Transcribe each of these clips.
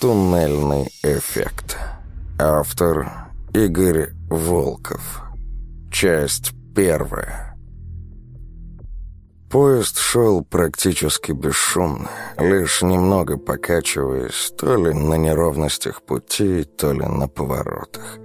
Туннельный эффект. Автор Игорь Волков. Часть первая. Поезд шел практически бесшумно, лишь немного покачиваясь то ли на неровностях пути, то ли на поворотах.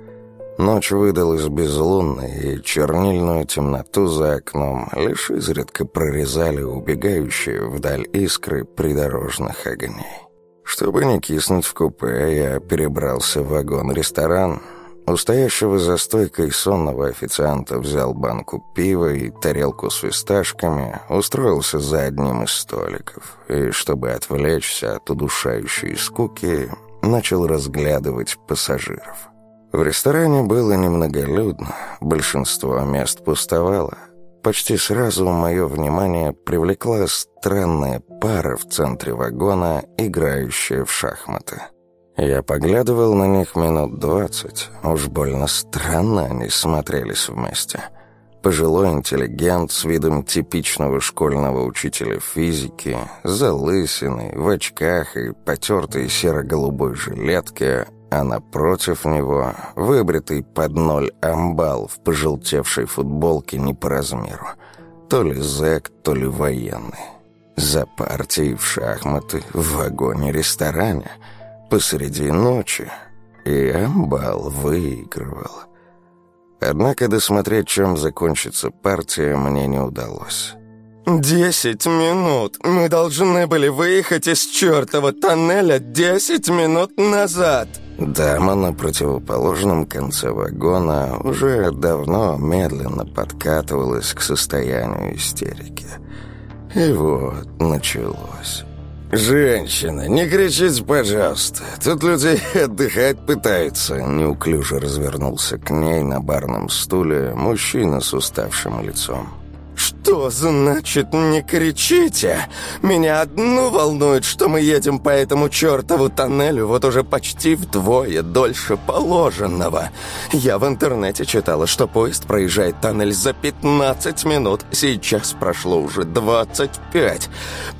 Ночь выдалась безлунной, и чернильную темноту за окном лишь изредка прорезали убегающие вдаль искры придорожных огней. Чтобы не киснуть в купе, я перебрался в вагон-ресторан. У стоящего за стойкой сонного официанта взял банку пива и тарелку с фисташками, устроился за одним из столиков и, чтобы отвлечься от удушающей скуки, начал разглядывать пассажиров. В ресторане было немноголюдно, большинство мест пустовало. Почти сразу мое внимание привлекла странная пара в центре вагона, играющая в шахматы. Я поглядывал на них минут двадцать. Уж больно странно они смотрелись вместе. Пожилой интеллигент с видом типичного школьного учителя физики, залысиной, в очках и потертой серо-голубой жилетке, а напротив него выбритый под ноль амбал в пожелтевшей футболке не по размеру. То ли зэк, то ли военный. За партией в шахматы в вагоне-ресторане посреди ночи. И амбал выигрывал. Однако досмотреть, чем закончится партия, мне не удалось. «Десять минут! Мы должны были выехать из чертова тоннеля десять минут назад!» Дама на противоположном конце вагона уже давно медленно подкатывалась к состоянию истерики. И вот началось. «Женщина, не кричите, пожалуйста. Тут люди отдыхать пытаются». Неуклюже развернулся к ней на барном стуле мужчина с уставшим лицом. «Что значит не кричите? Меня одну волнует, что мы едем по этому чертову тоннелю вот уже почти вдвое дольше положенного. Я в интернете читала, что поезд проезжает тоннель за 15 минут. Сейчас прошло уже 25.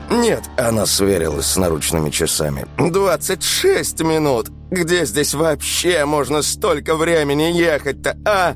Нет, она сверилась с наручными часами. 26 минут. Где здесь вообще можно столько времени ехать-то, а?»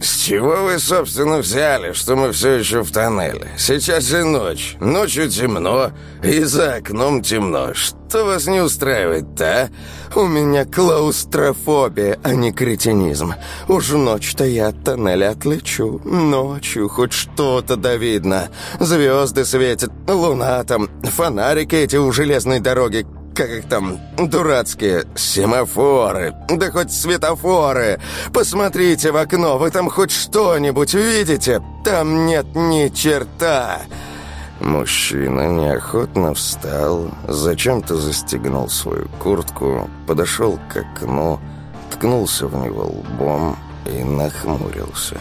«С чего вы, собственно, взяли, что мы все еще в тоннеле? Сейчас же ночь, ночью темно, и за окном темно. Что вас не устраивает-то, а? У меня клаустрофобия, а не кретинизм. Уж ночь-то я от тоннеля отлечу. Ночью хоть что-то да видно. Звезды светят, луна там, фонарики эти у железной дороги, как их там, дурацкие семафоры, да хоть светофоры. Посмотрите в окно, вы там хоть что-нибудь видите? Там нет ни черта». Мужчина неохотно встал, зачем-то застегнул свою куртку, подошел к окну, ткнулся в него лбом и нахмурился.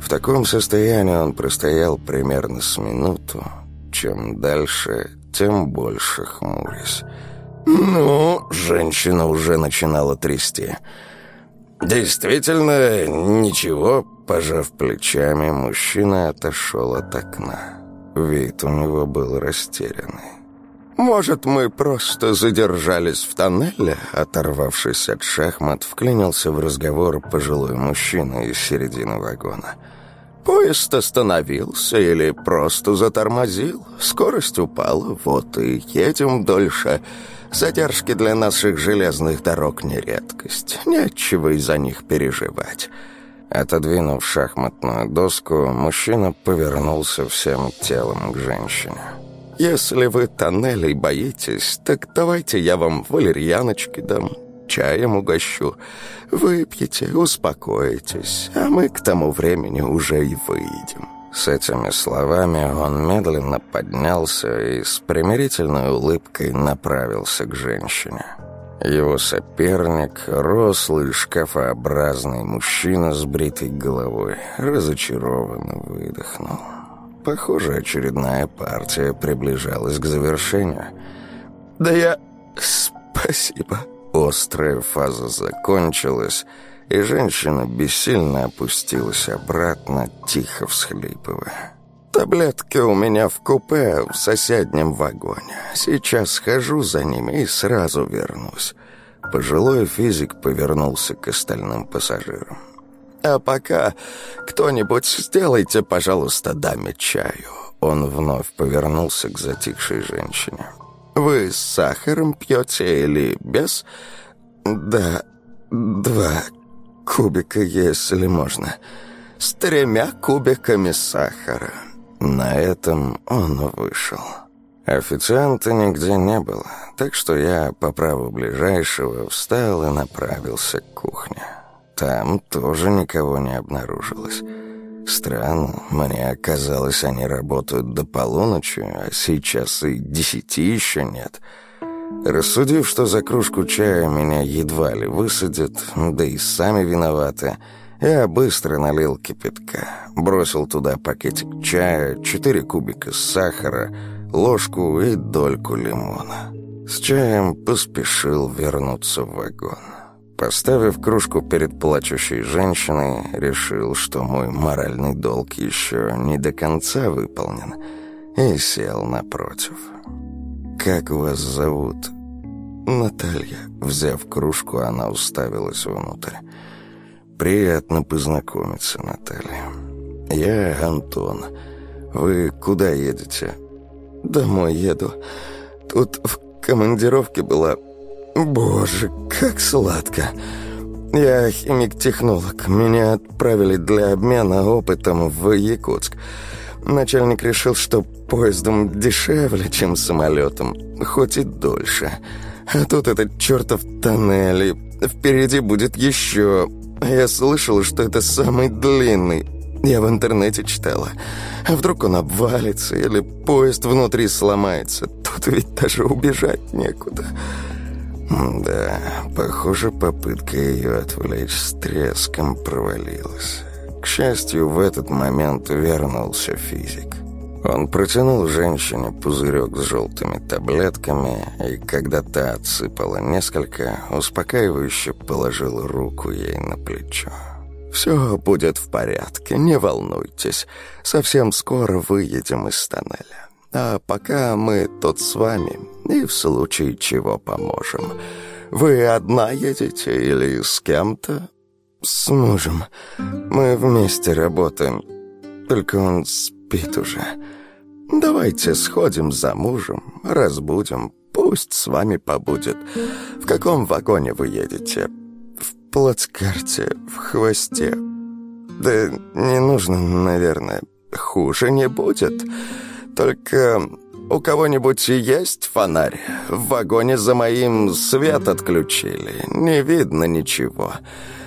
В таком состоянии он простоял примерно с минуту. Чем дальше, тем больше хмурясь. «Ну...» — женщина уже начинала трясти. «Действительно, ничего...» — пожав плечами, мужчина отошел от окна. Вид у него был растерянный. «Может, мы просто задержались в тоннеле?» Оторвавшись от шахмат, вклинился в разговор пожилой мужчина из середины вагона. Поезд остановился или просто затормозил. Скорость упала, вот и едем дольше. Задержки для наших железных дорог не редкость. Нечего из-за них переживать». Отодвинув шахматную доску, мужчина повернулся всем телом к женщине. «Если вы тоннелей боитесь, так давайте я вам валерьяночки дам, чаем угощу. Выпьете, успокоитесь, а мы к тому времени уже и выйдем». С этими словами он медленно поднялся и с примирительной улыбкой направился к женщине. Его соперник, рослый шкафообразный мужчина с бритой головой, разочарованно выдохнул. Похоже, очередная партия приближалась к завершению. «Да я... спасибо». Острая фаза закончилась, и женщина бессильно опустилась обратно, тихо всхлипывая. Таблетки у меня в купе в соседнем вагоне. Сейчас схожу за ними и сразу вернусь». Пожилой физик повернулся к остальным пассажирам. «А пока кто-нибудь сделайте, пожалуйста, даме чаю». Он вновь повернулся к затихшей женщине. «Вы с сахаром пьете или без?» «Да, два кубика, если можно. С тремя кубиками сахара». На этом он вышел. Официанта нигде не было, так что я по праву ближайшего встал и направился к кухне. Там тоже никого не обнаружилось. Странно, мне казалось, они работают до полуночи, а сейчас и десяти еще нет. Рассудив, что за кружку чая меня едва ли высадят, да и сами виноваты, я быстро налил кипятка, бросил туда пакетик чая, четыре кубика сахара, ложку и дольку лимона. С чаем поспешил вернуться в вагон. Поставив кружку перед плачущей женщиной, решил, что мой моральный долг еще не до конца выполнен, и сел напротив. «Как вас зовут?» «Наталья». Взяв кружку, она уставилась внутрь. «Приятно познакомиться, Наталья. Я Антон. Вы куда едете?» «Домой еду. Тут в командировке была Боже, как сладко. Я химик-технолог. Меня отправили для обмена опытом в Якутск. Начальник решил, что поездом дешевле, чем самолетом, хоть и дольше. А тут этот чертов тоннель, и впереди будет еще. Я слышал, что это самый длинный. Я в интернете читала. А вдруг он обвалится или поезд внутри сломается? Тут ведь даже убежать некуда. Да, похоже, попытка ее отвлечь с треском провалилась. К счастью, в этот момент вернулся физик. Он протянул женщине пузырек с желтыми таблетками, и когда та отсыпала несколько, успокаивающе положил руку ей на плечо. «Все будет в порядке, не волнуйтесь. Совсем скоро выедем из тоннеля. А пока мы тут с вами и в случае чего поможем. Вы одна едете или с кем-то?» «С мужем. Мы вместе работаем. Только он спит уже. Давайте сходим за мужем, разбудим. Пусть с вами побудет. В каком вагоне вы едете?» «В плацкарте, в хвосте. Да не нужно, наверное. Хуже не будет». Только у кого-нибудь есть фонарь? В вагоне за моим свет отключили. Не видно ничего.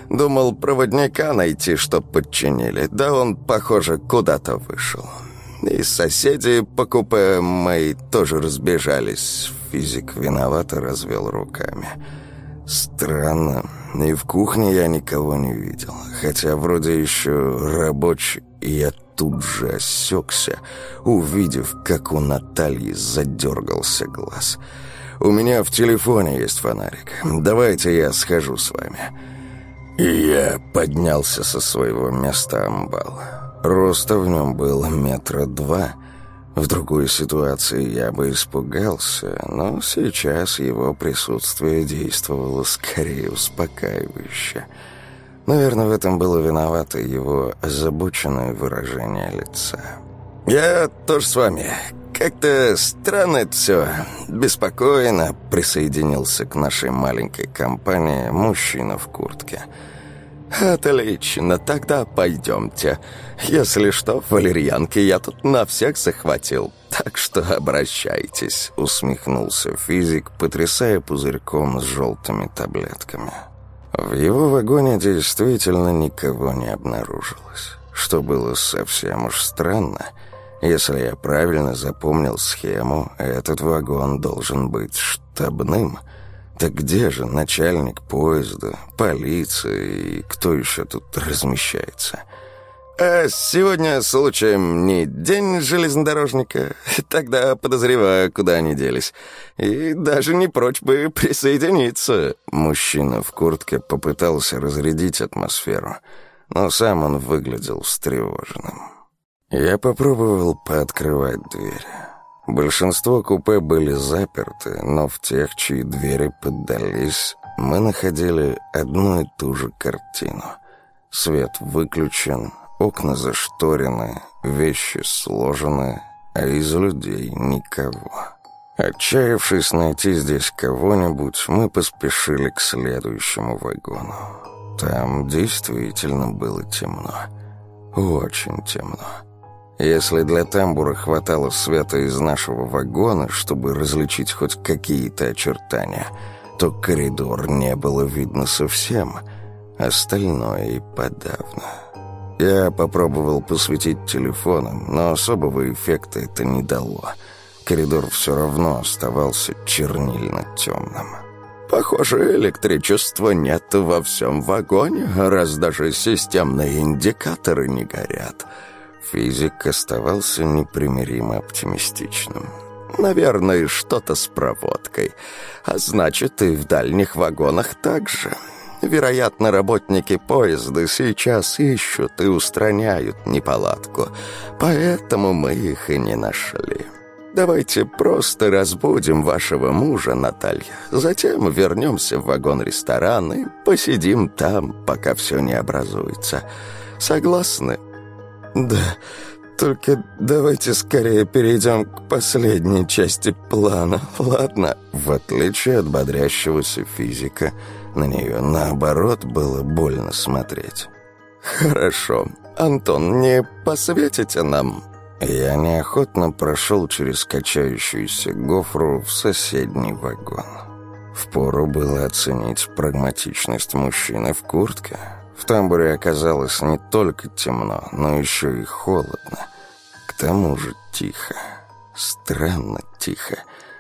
Думал проводника найти, чтоб подчинили. Да он, похоже, куда-то вышел. И соседи по купе мои тоже разбежались. Физик виновато развел руками. Странно. И в кухне я никого не видел. Хотя вроде еще рабочий. И я тут же осекся, увидев, как у Натальи задергался глаз. «У меня в телефоне есть фонарик. Давайте я схожу с вами». И я поднялся со своего места амбала. Роста в нем было метра два. В другой ситуации я бы испугался, но сейчас его присутствие действовало скорее успокаивающе. Наверное, в этом было виновато его озабоченное выражение лица. «Я тоже с вами. Как-то странно это все. Беспокойно», — присоединился к нашей маленькой компании мужчина в куртке. «Отлично, тогда пойдемте. Если что, валерьянки я тут на всех захватил, так что обращайтесь», — усмехнулся физик, потрясая пузырьком с желтыми таблетками. В его вагоне действительно никого не обнаружилось, что было совсем уж странно. Если я правильно запомнил схему, этот вагон должен быть штабным. Так где же начальник поезда, полиция и кто еще тут размещается?» А сегодня, случаем, не день железнодорожника. Тогда подозреваю, куда они делись. И даже не прочь бы присоединиться. Мужчина в куртке попытался разрядить атмосферу, но сам он выглядел встревоженным. Я попробовал пооткрывать дверь. Большинство купе были заперты, но в тех, чьи двери поддались, мы находили одну и ту же картину. Свет выключен, окна зашторены, вещи сложены, а из людей никого. Отчаявшись найти здесь кого-нибудь, мы поспешили к следующему вагону. Там действительно было темно. Очень темно. Если для тамбура хватало света из нашего вагона, чтобы различить хоть какие-то очертания, то коридор не было видно совсем, остальное и подавно. Я попробовал посветить телефоном, но особого эффекта это не дало. Коридор все равно оставался чернильно-темным. Похоже, электричества нет во всем вагоне, раз даже системные индикаторы не горят. Физик оставался непримиримо оптимистичным. «Наверное, что-то с проводкой. А значит, и в дальних вагонах также. Вероятно, работники поезда сейчас ищут и устраняют неполадку. Поэтому мы их и не нашли». Давайте просто разбудим вашего мужа, Наталья. Затем вернемся в вагон-ресторан и посидим там, пока все не образуется. Согласны?» «Да, только давайте скорее перейдем к последней части плана, ладно?» В отличие от бодрящегося физика, на нее, наоборот, было больно смотреть. «Хорошо. Антон, не посветите нам?» Я неохотно прошел через качающуюся гофру в соседний вагон. Впору было оценить прагматичность мужчины в куртке — в тамбуре оказалось не только темно, но еще и холодно. К тому же тихо. Странно тихо.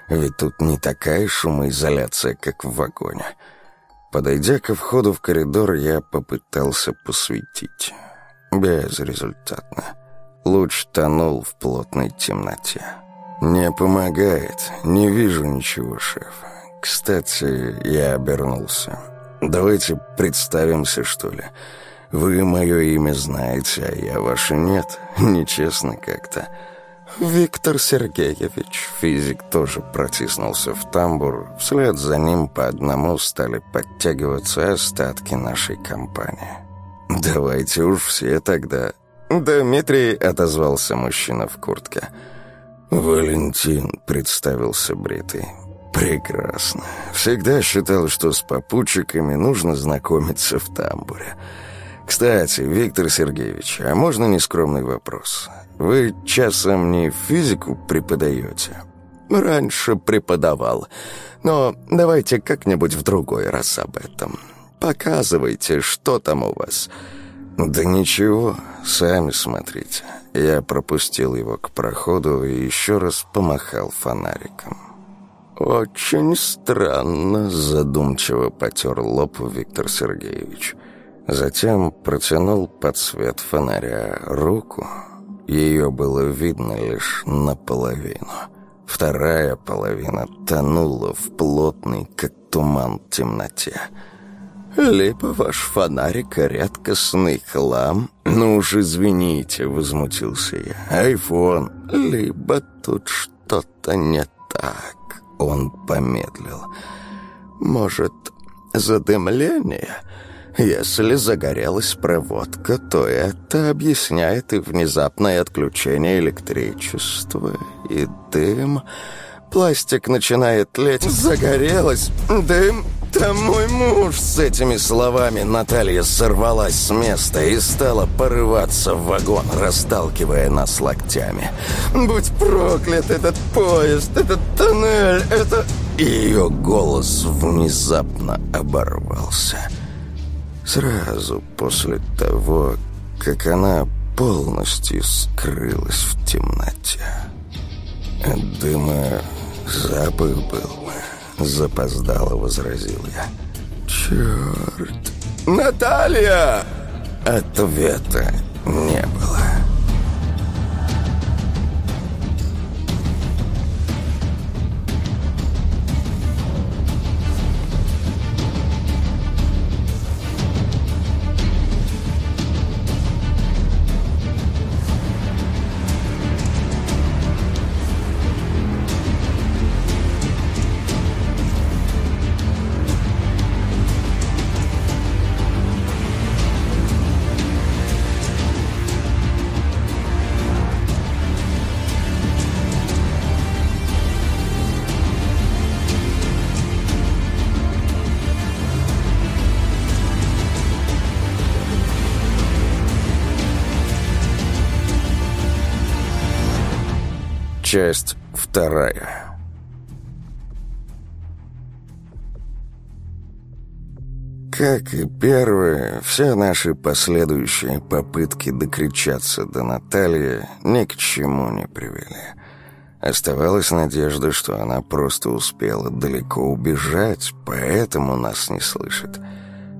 Ведь тут не такая шумоизоляция, как в вагоне. Подойдя ко входу в коридор, я попытался посветить. Безрезультатно. Луч тонул в плотной темноте. «Не помогает. Не вижу ничего, шеф. Кстати, я обернулся. Давайте представимся, что ли. Вы мое имя знаете, а я ваше нет. Нечестно как-то. Виктор Сергеевич. Физик тоже протиснулся в тамбур. Вслед за ним по одному стали подтягиваться остатки нашей компании. Давайте уж все тогда. Дмитрий отозвался мужчина в куртке. Валентин представился бритый. Прекрасно. Всегда считал, что с попутчиками нужно знакомиться в тамбуре. Кстати, Виктор Сергеевич, а можно нескромный вопрос? Вы часом не физику преподаете? Раньше преподавал, но давайте как-нибудь в другой раз об этом. Показывайте, что там у вас. Да ничего, сами смотрите. Я пропустил его к проходу и еще раз помахал фонариком. «Очень странно», — задумчиво потер лоб Виктор Сергеевич. Затем протянул под свет фонаря руку. Ее было видно лишь наполовину. Вторая половина тонула в плотной, как туман, темноте. «Либо ваш фонарик редкостный хлам, ну уж извините», — возмутился я, — «айфон, либо тут что-то не так». Он помедлил. «Может, задымление? Если загорелась проводка, то это объясняет и внезапное отключение электричества, и дым. Пластик начинает леть. Загорелась! Дым! Там мой муж!» С этими словами Наталья сорвалась с места и стала порываться в вагон, расталкивая нас локтями. «Будь проклят этот поезд, этот тоннель, это...» Ее голос внезапно оборвался. Сразу после того, как она полностью скрылась в темноте. От дыма запах был Запоздало возразил я. «Черт! Наталья!» Ответа не было. Часть вторая. Как и первые, все наши последующие попытки докричаться до Натальи ни к чему не привели. Оставалась надежда, что она просто успела далеко убежать, поэтому нас не слышит.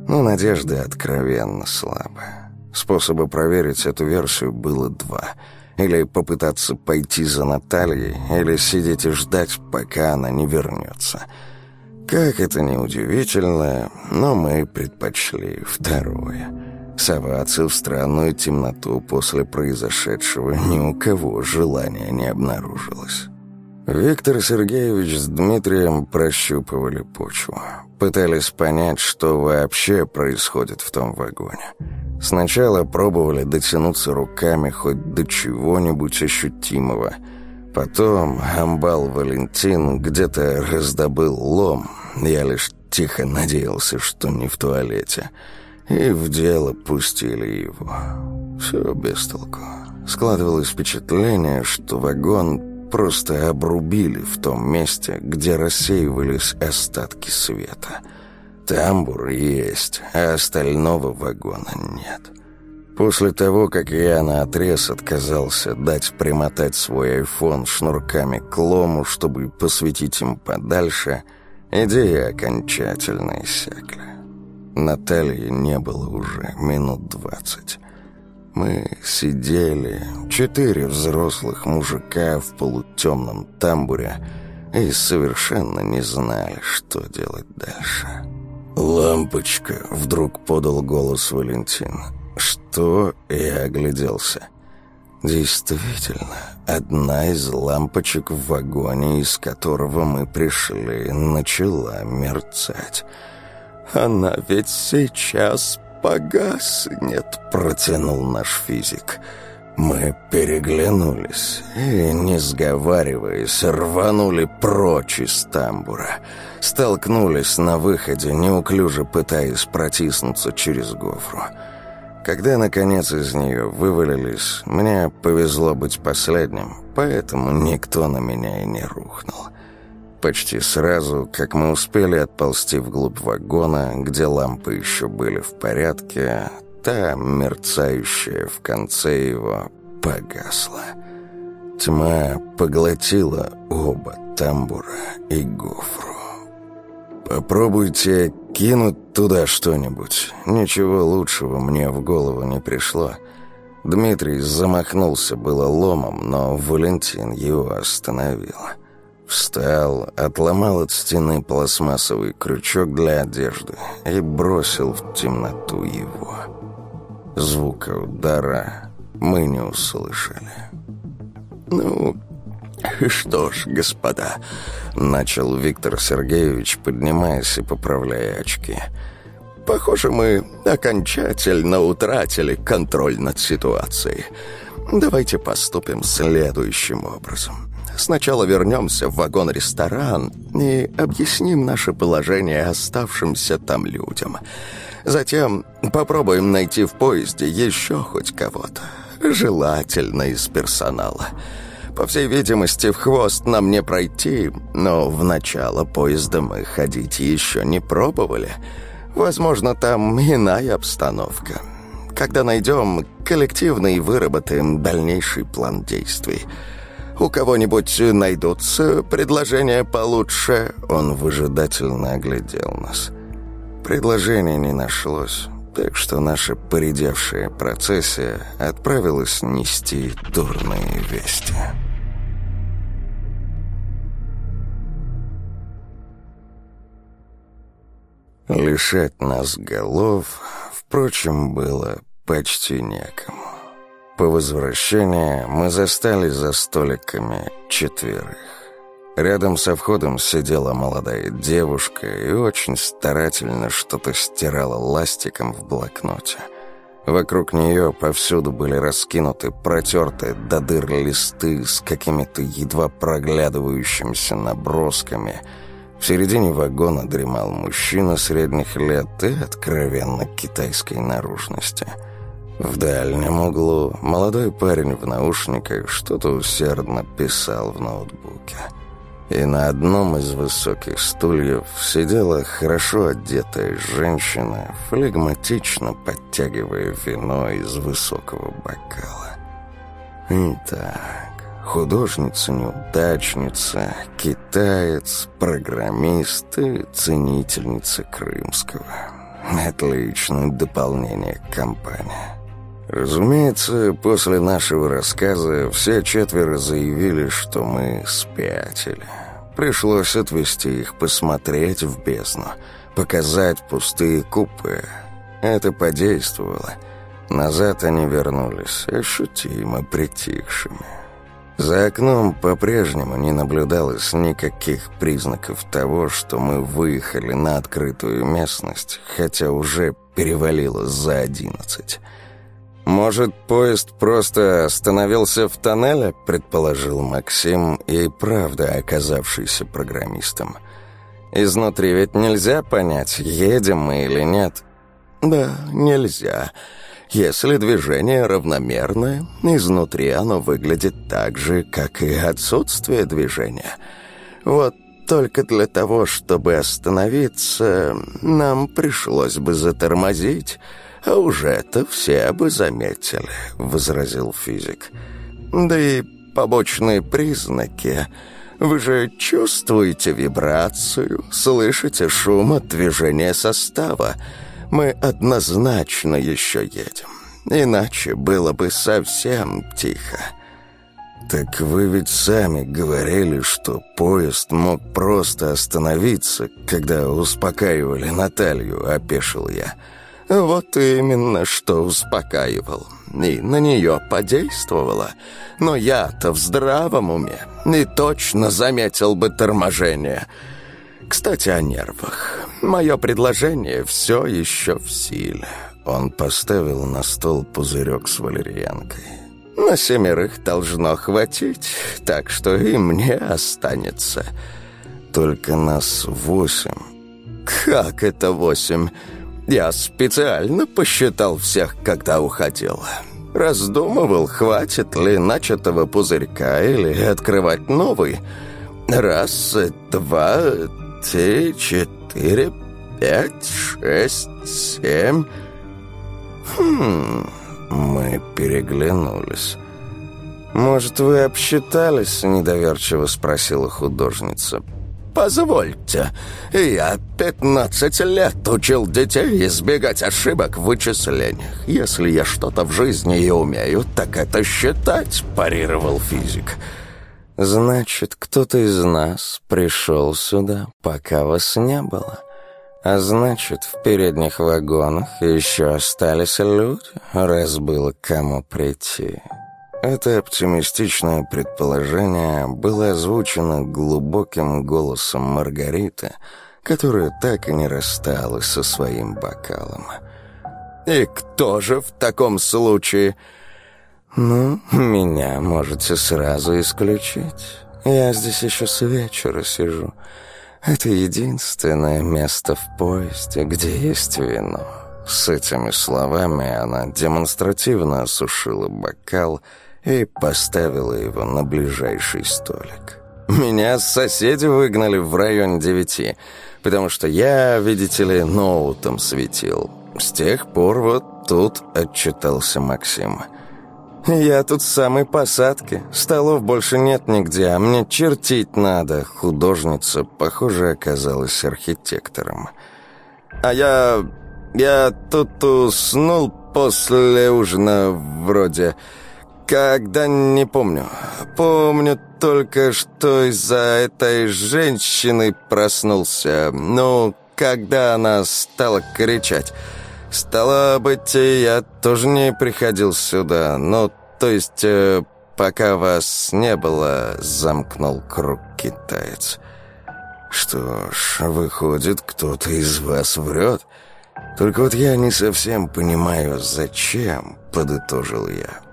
Но надежда откровенно слабая. Способа проверить эту версию было два. Или попытаться пойти за Натальей, или сидеть и ждать, пока она не вернется. Как это ни удивительно, но мы предпочли второе. Соваться в странную темноту после произошедшего ни у кого желания не обнаружилось. Виктор Сергеевич с Дмитрием прощупывали почву. Пытались понять, что вообще происходит в том вагоне. Сначала пробовали дотянуться руками хоть до чего-нибудь ощутимого. Потом амбал Валентин где-то раздобыл лом. Я лишь тихо надеялся, что не в туалете. И в дело пустили его. Все без толку. Складывалось впечатление, что вагон просто обрубили в том месте, где рассеивались остатки света — Тамбур есть, а остального вагона нет. После того, как я наотрез отказался дать примотать свой айфон шнурками к лому, чтобы посветить им подальше, идеи окончательно иссякли. Натальи не было уже минут двадцать. Мы сидели, четыре взрослых мужика в полутемном тамбуре, и совершенно не знали, что делать дальше. «Лампочка!» — вдруг подал голос Валентин. «Что?» — я огляделся. Действительно, одна из лампочек в вагоне, из которого мы пришли, начала мерцать. «Она ведь сейчас погаснет», — протянул наш физик. «Лампочка!» Мы переглянулись и, не сговариваясь, рванули прочь из тамбура. Столкнулись на выходе, неуклюже пытаясь протиснуться через гофру. Когда, наконец, из нее вывалились, мне повезло быть последним, поэтому никто на меня и не рухнул. Почти сразу, как мы успели отползти вглубь вагона, где лампы еще были в порядке, та, мерцающая в конце его, погасла. Тьма поглотила оба тамбура и гофру. «Попробуйте кинуть туда что-нибудь. Ничего лучшего мне в голову не пришло». Дмитрий замахнулся было ломом, но Валентин его остановил. Встал, отломал от стены пластмассовый крючок для одежды и бросил в темноту его. Звука удара мы не услышали. «Ну, что ж, господа», — начал Виктор Сергеевич, поднимаясь и поправляя очки. «Похоже, мы окончательно утратили контроль над ситуацией. Давайте поступим следующим образом». Сначала вернемся в вагон-ресторан и объясним наше положение оставшимся там людям. Затем попробуем найти в поезде еще хоть кого-то, желательно из персонала. По всей видимости, в хвост нам не пройти, но в начало поезда мы ходить еще не пробовали. Возможно, там иная обстановка. Когда найдем, коллективно и выработаем дальнейший план действий. У кого-нибудь найдутся предложения получше?» Он выжидательно оглядел нас. Предложений не нашлось, так что наша поредевшая процессия отправилась нести дурные вести. Лишать нас голов, впрочем, было почти некому. По возвращении мы застали за столиками четверых. Рядом со входом сидела молодая девушка и очень старательно что-то стирала ластиком в блокноте. Вокруг нее повсюду были раскинуты протертые до дыр листы с какими-то едва проглядывающимися набросками. В середине вагона дремал мужчина средних лет и откровенно китайской наружности. В дальнем углу молодой парень в наушниках что-то усердно писал в ноутбуке. И на одном из высоких стульев сидела хорошо одетая женщина, флегматично подтягивая вино из высокого бокала. Итак, художница-неудачница, китаец, программист и ценительница крымского. Отличное дополнение к компании. Разумеется, после нашего рассказа все четверо заявили, что мы спятили. Пришлось отвезти их посмотреть в бездну, показать пустые купы. Это подействовало. Назад они вернулись, ощутимо притихшими. За окном по-прежнему не наблюдалось никаких признаков того, что мы выехали на открытую местность, хотя уже перевалило за одиннадцать. «Может, поезд просто остановился в тоннеле?» — предположил Максим, и правда оказавшийся программистом. «Изнутри ведь нельзя понять, едем мы или нет». «Да, нельзя. Если движение равномерное, изнутри оно выглядит так же, как и отсутствие движения. Вот только для того, чтобы остановиться, нам пришлось бы затормозить». «А уже это все бы заметили», — возразил физик. «Да и побочные признаки. Вы же чувствуете вибрацию, слышите шум от движения состава. Мы однозначно еще едем. Иначе было бы совсем тихо». «Так вы ведь сами говорили, что поезд мог просто остановиться, когда успокаивали Наталью», — опешил я. Вот именно, что успокаивал. И на нее подействовало. Но я-то в здравом уме и точно заметил бы торможение. Кстати, о нервах. Мое предложение все еще в силе. Он поставил на стол пузырек с валерьянкой. На семерых должно хватить, так что и мне останется. Только нас восемь. Как это восемь? Я специально посчитал всех, когда уходил. Раздумывал, хватит ли начатого пузырька или открывать новый. Раз, два, три, четыре, пять, шесть, семь... Хм... Мы переглянулись. «Может, вы обсчитались?» — недоверчиво спросила художница. Позвольте, я 15 лет учил детей избегать ошибок в вычислениях. Если я что-то в жизни и умею, так это считать, парировал физик. Значит, кто-то из нас пришел сюда, пока вас не было. А значит, в передних вагонах еще остались люди, раз было кому прийти. Это оптимистичное предположение было озвучено глубоким голосом Маргариты, которая так и не рассталась со своим бокалом. «И кто же в таком случае?» «Ну, меня можете сразу исключить. Я здесь еще с вечера сижу. Это единственное место в поезде, где есть вино». С этими словами она демонстративно осушила бокал поставила его на ближайший столик. Меня соседи выгнали в районе девяти, потому что я, видите ли, ноутом светил. С тех пор вот тут отчитался Максим. «Я тут с самой посадки. Столов больше нет нигде, а мне чертить надо». Художница, похоже, оказалась архитектором. «А я... я тут уснул после ужина вроде...» Когда не помню. Помню только, что из-за этой женщины проснулся. Ну, когда она стала кричать. Стало быть, я тоже не приходил сюда. Ну, то есть, э, пока вас не было, замкнул круг китаец. Что ж, выходит, кто-то из вас врет. Только вот я не совсем понимаю, зачем, подытожил я.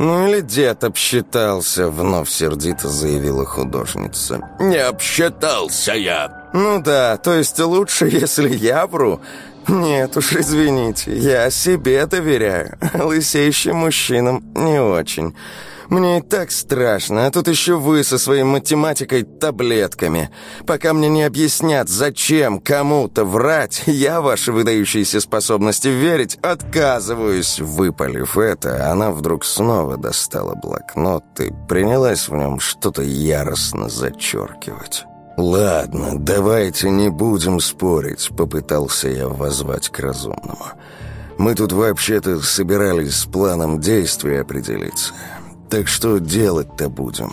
«Ну или дед обсчитался», — вновь сердито заявила художница. «Не обсчитался я. «Ну да, то есть лучше, если я вру?» «Нет уж, извините, я себе доверяю. Лысеющим мужчинам не очень. Мне и так страшно, а тут еще вы со своей математикой таблетками. Пока мне не объяснят, зачем кому-то врать, я ваши выдающиеся способности верить отказываюсь». Выпалив это, она вдруг снова достала блокнот и принялась в нем что-то яростно зачеркивать. «Ладно, давайте не будем спорить», — попытался я воззвать к разумному. «Мы тут вообще-то собирались с планом действия определиться». Так что делать-то будем?»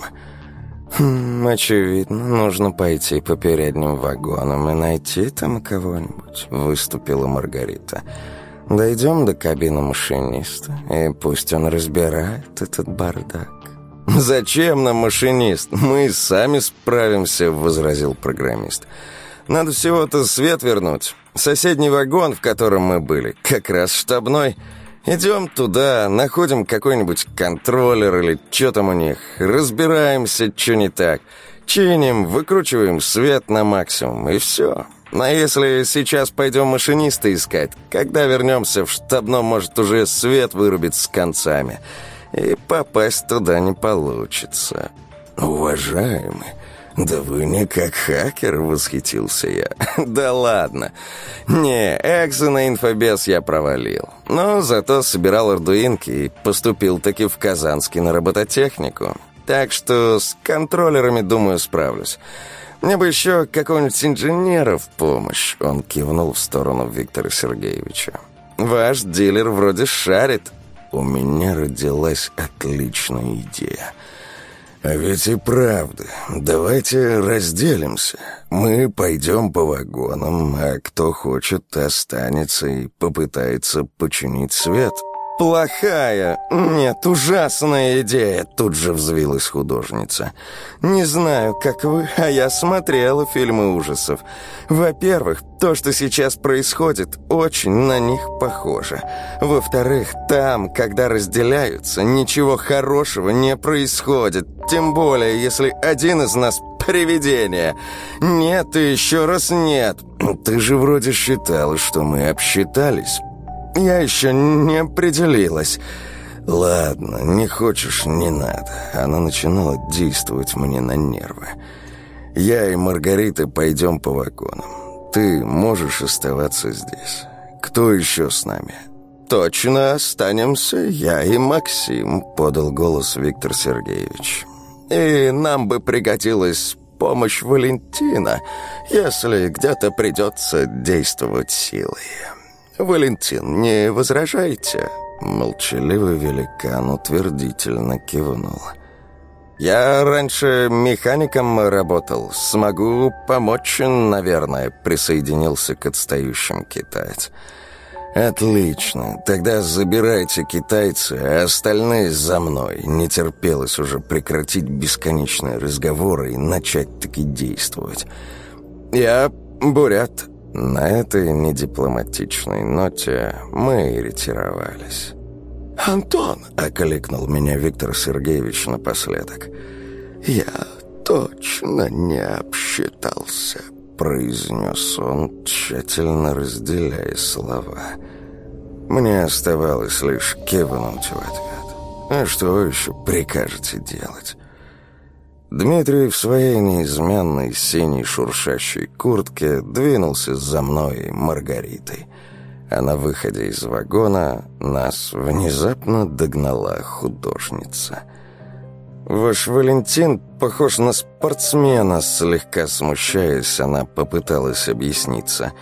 хм, «Очевидно, нужно пойти по передним вагонам и найти там кого-нибудь», — выступила Маргарита. «Дойдем до кабины машиниста, и пусть он разбирает этот бардак». «Зачем нам машинист? Мы сами справимся», — возразил программист. «Надо всего-то свет вернуть. Соседний вагон, в котором мы были, как раз штабной». Идем туда, находим какой-нибудь контроллер или что там у них, разбираемся, что не так, чиним, выкручиваем свет на максимум, и все. А если сейчас пойдем машиниста искать, когда вернемся в штабном, может, уже свет вырубит с концами, и попасть туда не получится. Уважаемый, «Да вы не как хакер», — восхитился я. «Да ладно. Не, экзы на инфобес я провалил. Но зато собирал ардуинки и поступил таки в Казанский на робототехнику. Так что с контроллерами, думаю, справлюсь. Мне бы еще какого-нибудь инженера в помощь», — он кивнул в сторону Виктора Сергеевича. «Ваш дилер вроде шарит». У меня родилась отличная идея — а ведь и правда. Давайте разделимся. Мы пойдем по вагонам, а кто хочет, останется и попытается починить свет. «Плохая, нет, ужасная идея», — тут же взвилась художница. «Не знаю, как вы, а я смотрела фильмы ужасов. Во-первых, то, что сейчас происходит, очень на них похоже. Во-вторых, там, когда разделяются, ничего хорошего не происходит, тем более, если один из нас привидение. Нет и еще раз нет. Ты же вроде считала, что мы обсчитались». «Я еще не определилась». «Ладно, не хочешь, не надо». Она начинала действовать мне на нервы. «Я и Маргарита пойдем по вагонам. Ты можешь оставаться здесь. Кто еще с нами?» «Точно останемся я и Максим», — подал голос Виктор Сергеевич. «И нам бы пригодилась помощь Валентина, если где-то придется действовать силой». «Валентин, не возражаете?» Молчаливый великан утвердительно кивнул. «Я раньше механиком работал. Смогу помочь, наверное», — присоединился к отстающим китаец. «Отлично. Тогда забирайте китайцы, а остальные за мной». Не терпелось уже прекратить бесконечные разговоры и начать таки действовать. «Я бурят», на этой недипломатичной ноте мы ретировались. «Антон!» — окликнул меня Виктор Сергеевич напоследок. «Я точно не обсчитался», — произнес он, тщательно разделяя слова. Мне оставалось лишь кивнуть в ответ. «А что еще прикажете делать?» Дмитрий в своей неизменной синей шуршащей куртке двинулся за мной и Маргаритой. А на выходе из вагона нас внезапно догнала художница. «Ваш Валентин похож на спортсмена», слегка смущаясь, она попыталась объясниться.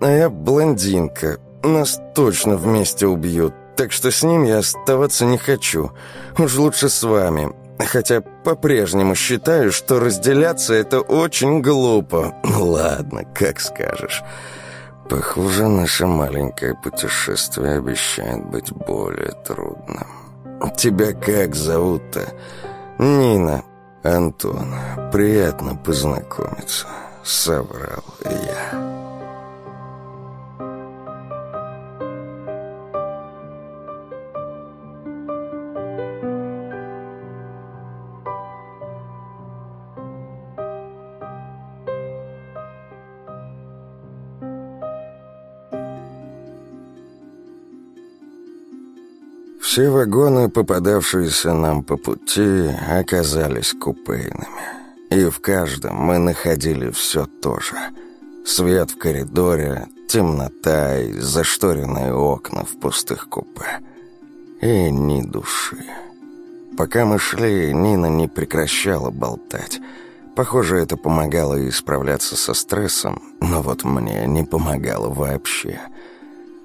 «А я блондинка, нас точно вместе убьют, так что с ним я оставаться не хочу. Уж лучше с вами. Хотя по-прежнему считаю, что разделяться это очень глупо. Ладно, как скажешь. Похоже, наше маленькое путешествие обещает быть более трудным. Тебя как зовут-то? Нина. Антон, приятно познакомиться. Соврал я. Все вагоны, попадавшиеся нам по пути, оказались купейными. И в каждом мы находили все то же. Свет в коридоре, темнота и зашторенные окна в пустых купе. И ни души. Пока мы шли, Нина не прекращала болтать. Похоже, это помогало ей справляться со стрессом, но вот мне не помогало вообще.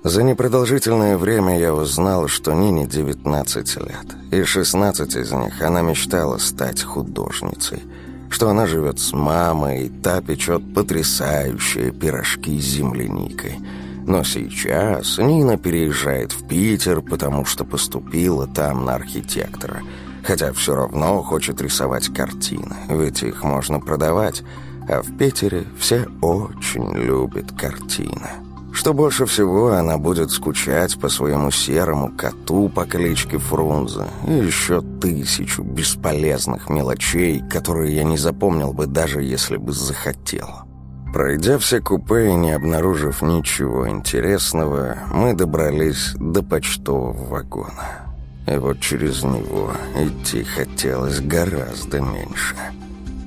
За непродолжительное время я узнал, что Нине 19 лет, и 16 из них она мечтала стать художницей, что она живет с мамой, и та печет потрясающие пирожки с земляникой. Но сейчас Нина переезжает в Питер, потому что поступила там на архитектора – Хотя все равно хочет рисовать картины, ведь их можно продавать. А в Питере все очень любят картины. Что больше всего она будет скучать по своему серому коту по кличке Фрунзе и еще тысячу бесполезных мелочей, которые я не запомнил бы даже если бы захотел. Пройдя все купе и не обнаружив ничего интересного, мы добрались до почтового вагона. И вот через него идти хотелось гораздо меньше.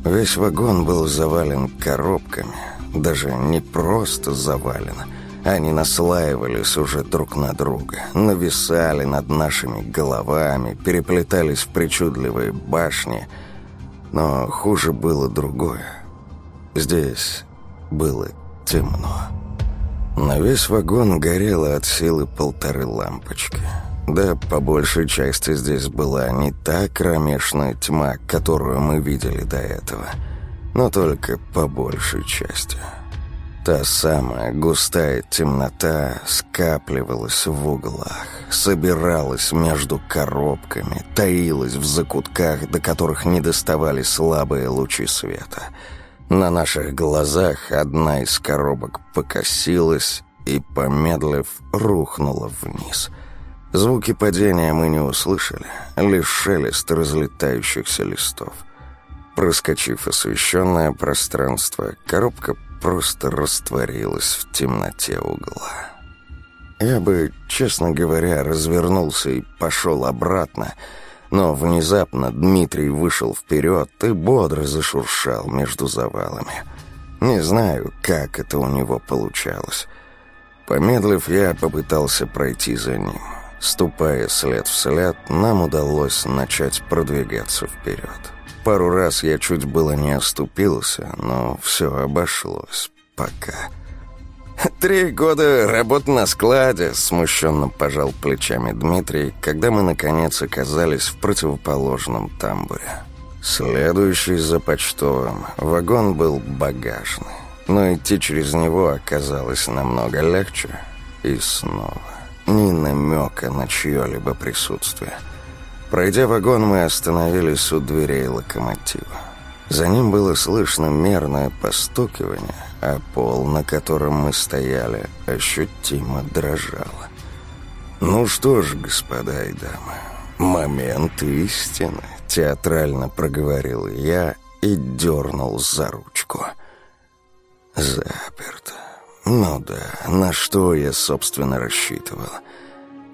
Весь вагон был завален коробками, даже не просто завален, они наслаивались уже друг на друга, нависали над нашими головами, переплетались в причудливые башни. Но хуже было другое. Здесь было темно. На весь вагон горело от силы полторы лампочки — да, по большей части здесь была не та кромешная тьма, которую мы видели до этого, но только по большей части. Та самая густая темнота скапливалась в углах, собиралась между коробками, таилась в закутках, до которых не доставали слабые лучи света. На наших глазах одна из коробок покосилась и, помедлив, рухнула вниз — Звуки падения мы не услышали, лишь шелест разлетающихся листов. Проскочив освещенное пространство, коробка просто растворилась в темноте угла. Я бы, честно говоря, развернулся и пошел обратно, но внезапно Дмитрий вышел вперед и бодро зашуршал между завалами. Не знаю, как это у него получалось. Помедлив, я попытался пройти за ним. Ступая след в след, нам удалось начать продвигаться вперед. Пару раз я чуть было не оступился, но все обошлось. Пока. «Три года работы на складе», — смущенно пожал плечами Дмитрий, когда мы, наконец, оказались в противоположном тамбуре. Следующий за почтовым вагон был багажный, но идти через него оказалось намного легче. И снова. Ни намека на чье-либо присутствие. Пройдя вагон, мы остановились у дверей локомотива. За ним было слышно мерное постукивание, а пол, на котором мы стояли, ощутимо дрожал. «Ну что ж, господа и дамы, момент истины», — театрально проговорил я и дернул за ручку. «Заперто». Ну да, на что я, собственно, рассчитывал.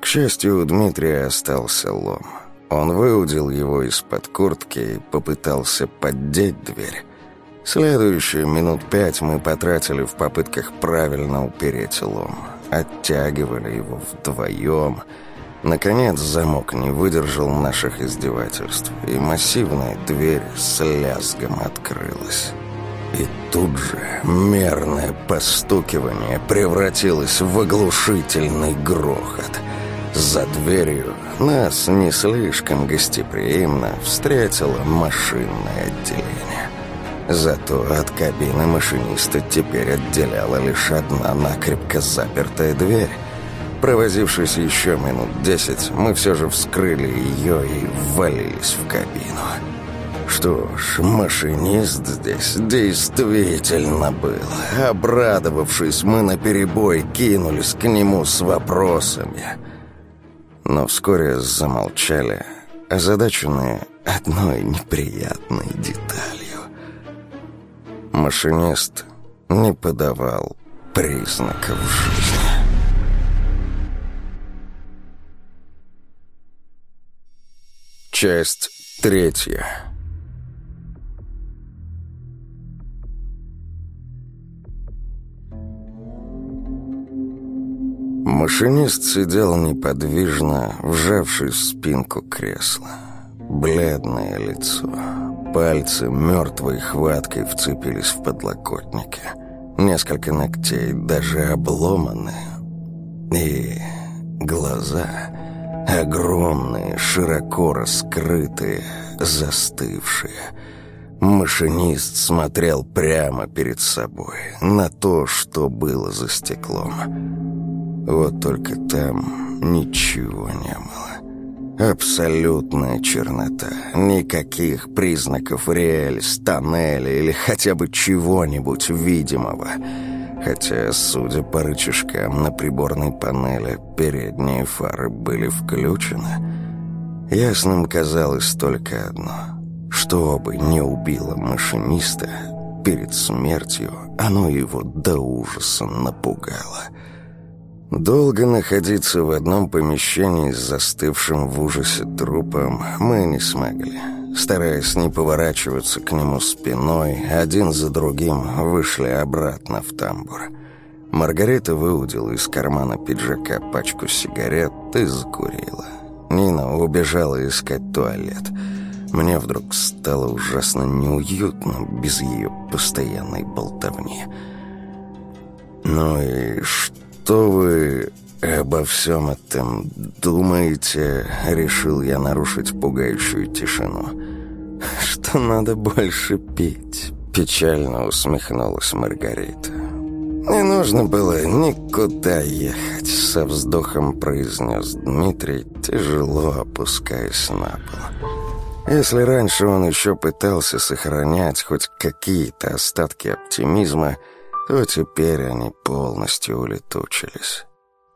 К счастью, у Дмитрия остался лом. Он выудил его из-под куртки и попытался поддеть дверь. Следующие минут пять мы потратили в попытках правильно упереть лом. Оттягивали его вдвоем. Наконец замок не выдержал наших издевательств, и массивная дверь с лязгом открылась. И тут же мерное постукивание превратилось в оглушительный грохот. За дверью нас не слишком гостеприимно встретило машинное отделение. Зато от кабины машиниста теперь отделяла лишь одна накрепко запертая дверь. Провозившись еще минут десять, мы все же вскрыли ее и ввалились в кабину. Что ж, машинист здесь действительно был. Обрадовавшись, мы наперебой кинулись к нему с вопросами. Но вскоре замолчали, озадаченные одной неприятной деталью. Машинист не подавал признаков жизни. Часть третья. Машинист сидел неподвижно, вжавшись в спинку кресла. Бледное лицо. Пальцы мертвой хваткой вцепились в подлокотники. Несколько ногтей даже обломаны. И глаза огромные, широко раскрытые, застывшие. Машинист смотрел прямо перед собой, на то, что было за стеклом. Вот только там ничего не было. Абсолютная чернота. Никаких признаков рельс, тоннеля или хотя бы чего-нибудь видимого. Хотя, судя по рычажкам на приборной панели, передние фары были включены. Ясным казалось только одно. Что бы не убило машиниста, перед смертью оно его до ужаса напугало — Долго находиться в одном помещении с застывшим в ужасе трупом мы не смогли. Стараясь не поворачиваться к нему спиной, один за другим вышли обратно в тамбур. Маргарита выудила из кармана пиджака пачку сигарет и закурила. Нина убежала искать туалет. Мне вдруг стало ужасно неуютно без ее постоянной болтовни. «Ну и что?» «Что вы обо всем этом думаете?» Решил я нарушить пугающую тишину. «Что надо больше пить?» Печально усмехнулась Маргарита. «Не нужно было никуда ехать», — со вздохом произнес Дмитрий, тяжело опускаясь на пол. Если раньше он еще пытался сохранять хоть какие-то остатки оптимизма, то теперь они полностью улетучились.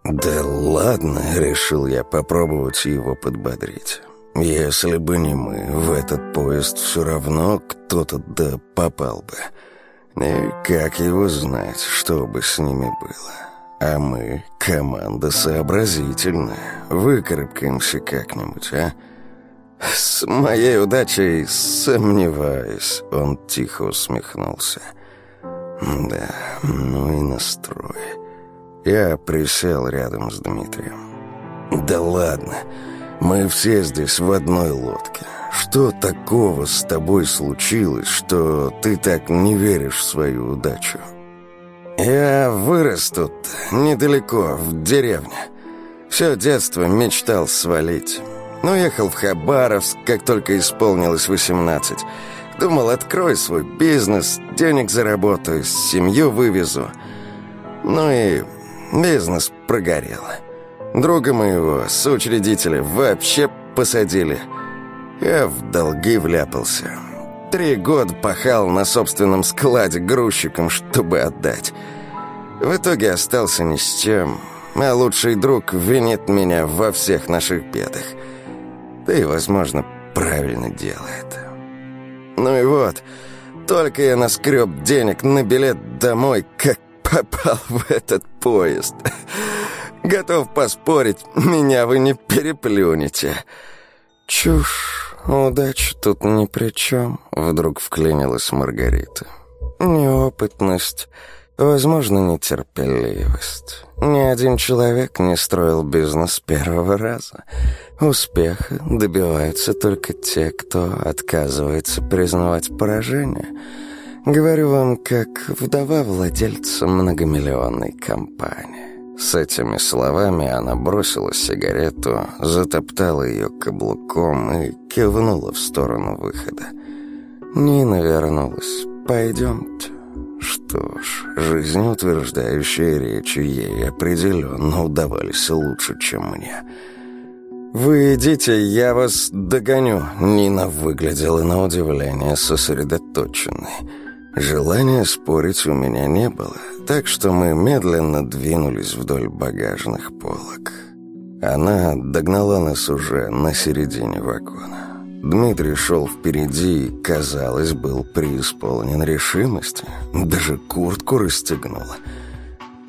«Да ладно», — решил я попробовать его подбодрить. «Если бы не мы, в этот поезд все равно кто-то да попал бы. И как его знать, что бы с ними было? А мы — команда сообразительная, выкарабкаемся как-нибудь, а?» «С моей удачей сомневаюсь», — он тихо усмехнулся. Да, ну и настрой. Я присел рядом с Дмитрием. Да ладно, мы все здесь в одной лодке. Что такого с тобой случилось, что ты так не веришь в свою удачу? Я вырос тут, недалеко, в деревне. Все детство мечтал свалить. Но ехал в Хабаровск, как только исполнилось восемнадцать. Думал, открою свой бизнес, денег заработаю, семью вывезу. Ну и бизнес прогорел. Друга моего, соучредителя, вообще посадили. Я в долги вляпался. Три года пахал на собственном складе грузчиком, чтобы отдать. В итоге остался ни с чем, а лучший друг винит меня во всех наших бедах. Да и, возможно, правильно делает. Ну и вот, только я наскреб денег на билет домой, как попал в этот поезд. Готов поспорить, меня вы не переплюнете. Чушь, удача тут ни при чем, вдруг вклинилась Маргарита. Неопытность, возможно, нетерпеливость. Ни один человек не строил бизнес первого раза. Успеха добиваются только те, кто отказывается признавать поражение. Говорю вам, как вдова владельца многомиллионной компании. С этими словами она бросила сигарету, затоптала ее каблуком и кивнула в сторону выхода. Нина вернулась. «Пойдемте». Что ж, жизнеутверждающие речи ей определенно удавались лучше, чем мне. «Вы идите, я вас догоню», — Нина выглядела на удивление сосредоточенной. Желания спорить у меня не было, так что мы медленно двинулись вдоль багажных полок. Она догнала нас уже на середине вагона. Дмитрий шел впереди и, казалось, был преисполнен решимости. Даже куртку расстегнул.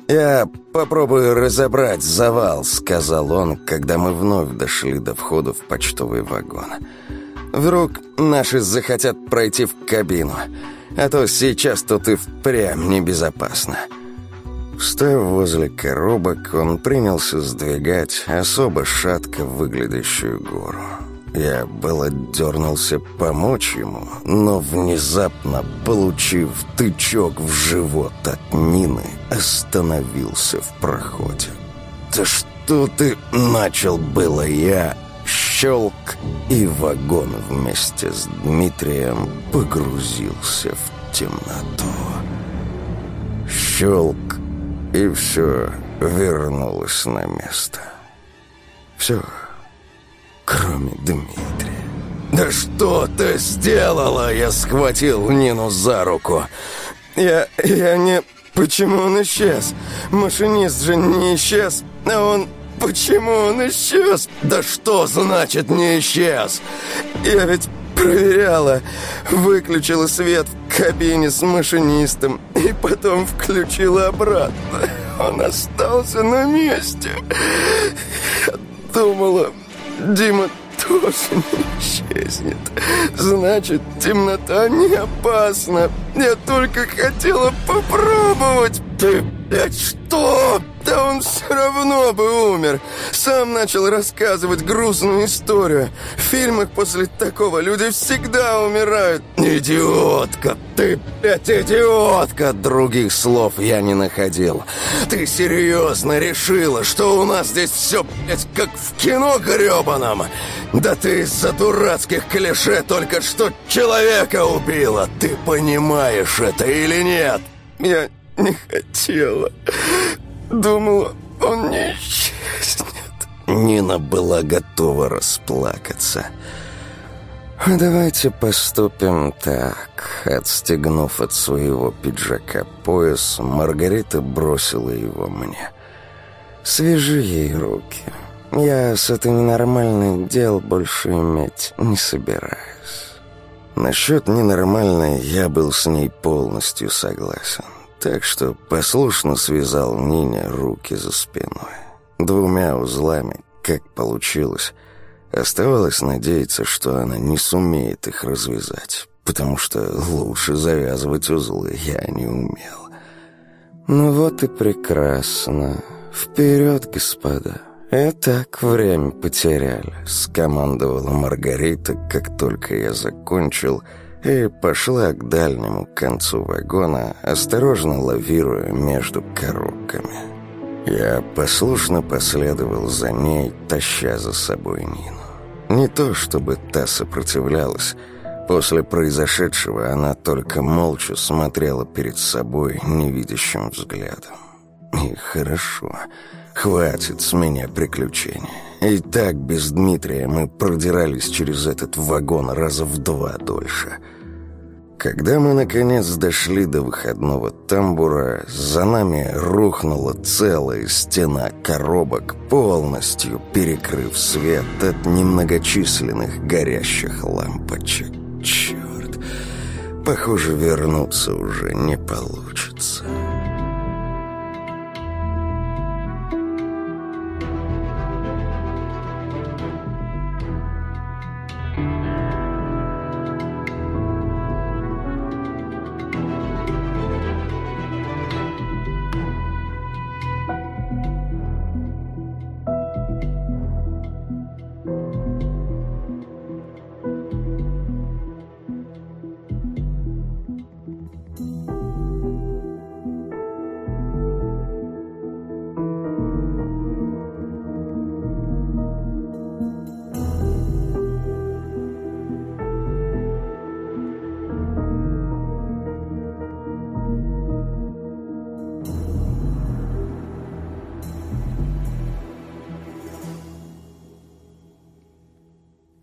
«Я попробую разобрать завал», — сказал он, когда мы вновь дошли до входа в почтовый вагон. «Вдруг наши захотят пройти в кабину, а то сейчас тут и впрямь небезопасно». Встав возле коробок, он принялся сдвигать особо шатко выглядящую гору. Я было дернулся помочь ему, но внезапно, получив тычок в живот от Нины, остановился в проходе. «Да что ты начал было я?» Щелк, и вагон вместе с Дмитрием погрузился в темноту. Щелк, и все вернулось на место. Все кроме Дмитрия. «Да что ты сделала?» Я схватил Нину за руку. «Я... я не... Почему он исчез? Машинист же не исчез, а он... Почему он исчез? Да что значит не исчез? Я ведь проверяла, выключила свет в кабине с машинистом и потом включила обратно. Он остался на месте. Я думала, Дима тоже не исчезнет. Значит, темнота не опасна. Я только хотела попробовать. Ты, блядь, что? Да он все равно бы умер. Сам начал рассказывать грустную историю. В фильмах после такого люди всегда умирают. Идиотка! Ты, блядь, идиотка! Других слов я не находил. Ты серьезно решила, что у нас здесь все, блядь, как в кино гребаном? Да ты из-за дурацких клише только что человека убила. Ты понимаешь это или нет? Я не хотела. Думала, он не исчезнет. Нина была готова расплакаться. «Давайте поступим так». Отстегнув от своего пиджака пояс, Маргарита бросила его мне. «Свяжи ей руки. Я с этой ненормальной дел больше иметь не собираюсь». Насчет ненормальной я был с ней полностью согласен так что послушно связал Нине руки за спиной. Двумя узлами, как получилось. Оставалось надеяться, что она не сумеет их развязать, потому что лучше завязывать узлы я не умел. «Ну вот и прекрасно. Вперед, господа!» «И так время потеряли», — скомандовала Маргарита, как только я закончил — и пошла к дальнему концу вагона, осторожно лавируя между коробками. Я послушно последовал за ней, таща за собой Нину. Не то, чтобы та сопротивлялась. После произошедшего она только молча смотрела перед собой невидящим взглядом. И хорошо, хватит с меня приключений. И так без Дмитрия мы продирались через этот вагон раза в два дольше — когда мы, наконец, дошли до выходного тамбура, за нами рухнула целая стена коробок, полностью перекрыв свет от немногочисленных горящих лампочек. Черт, похоже, вернуться уже не получится».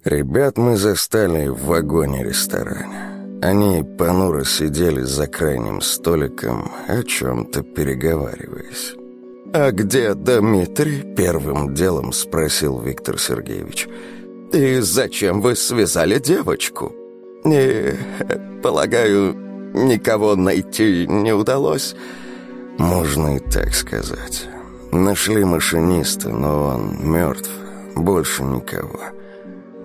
Ребят мы застали в вагоне-ресторане. Они понуро сидели за крайним столиком, о чем-то переговариваясь. «А где Дмитрий?» — первым делом спросил Виктор Сергеевич. «И зачем вы связали девочку?» «Не, полагаю, никого найти не удалось. Можно и так сказать. Нашли машиниста, но он мертв. Больше никого.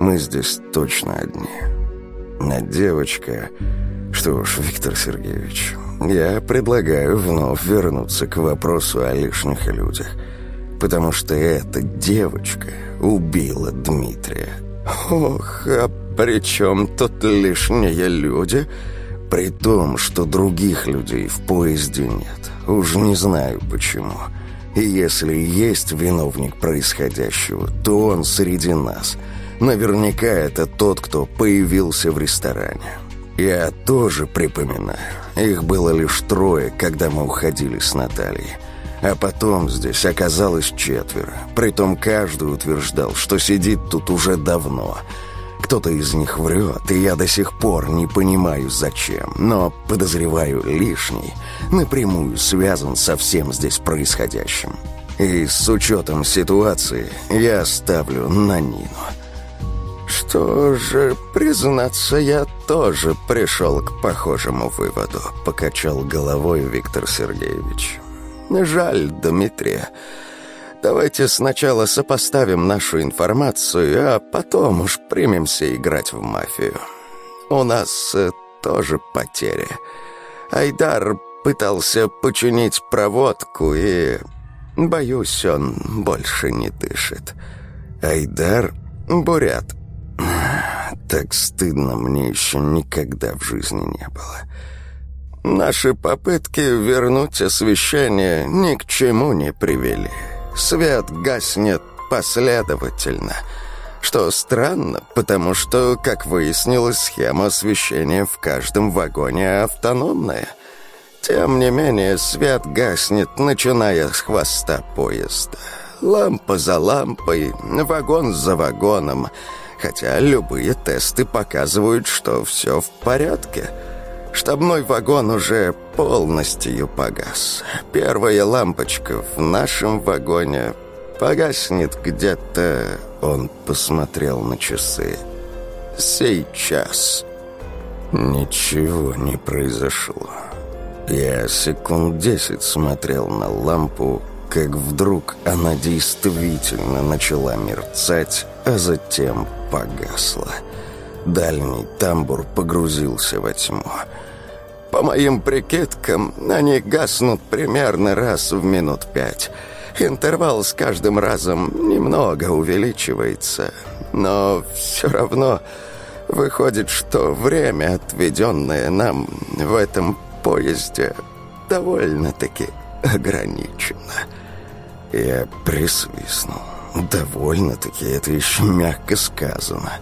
Мы здесь точно одни. А девочка... Что ж, Виктор Сергеевич, я предлагаю вновь вернуться к вопросу о лишних людях. Потому что эта девочка убила Дмитрия. Ох, а при чем тут лишние люди? При том, что других людей в поезде нет. Уж не знаю почему. И если есть виновник происходящего, то он среди нас. Наверняка это тот, кто появился в ресторане. Я тоже припоминаю. Их было лишь трое, когда мы уходили с Натальей. А потом здесь оказалось четверо. Притом каждый утверждал, что сидит тут уже давно. Кто-то из них врет, и я до сих пор не понимаю, зачем. Но, подозреваю, лишний напрямую связан со всем здесь происходящим. И с учетом ситуации я ставлю на Нину. «Что же, признаться, я тоже пришел к похожему выводу», — покачал головой Виктор Сергеевич. «Жаль Дмитрия. Давайте сначала сопоставим нашу информацию, а потом уж примемся играть в мафию. У нас э, тоже потери. Айдар пытался починить проводку, и, боюсь, он больше не дышит. Айдар? Бурят. Так стыдно мне еще никогда в жизни не было. Наши попытки вернуть освещение ни к чему не привели. Свет гаснет последовательно. Что странно, потому что, как выяснилось, схема освещения в каждом вагоне автономная. Тем не менее, свет гаснет, начиная с хвоста поезда. Лампа за лампой, вагон за вагоном — хотя любые тесты показывают, что все в порядке. Штабной вагон уже полностью погас. Первая лампочка в нашем вагоне погаснет где-то... Он посмотрел на часы. Сейчас. Ничего не произошло. Я секунд десять смотрел на лампу, как вдруг она действительно начала мерцать, а затем погасла. Дальний тамбур погрузился во тьму. По моим прикидкам, они гаснут примерно раз в минут пять. Интервал с каждым разом немного увеличивается, но все равно выходит, что время, отведенное нам в этом поезде, довольно-таки ограничено. Я присвистнул. Довольно-таки это еще мягко сказано.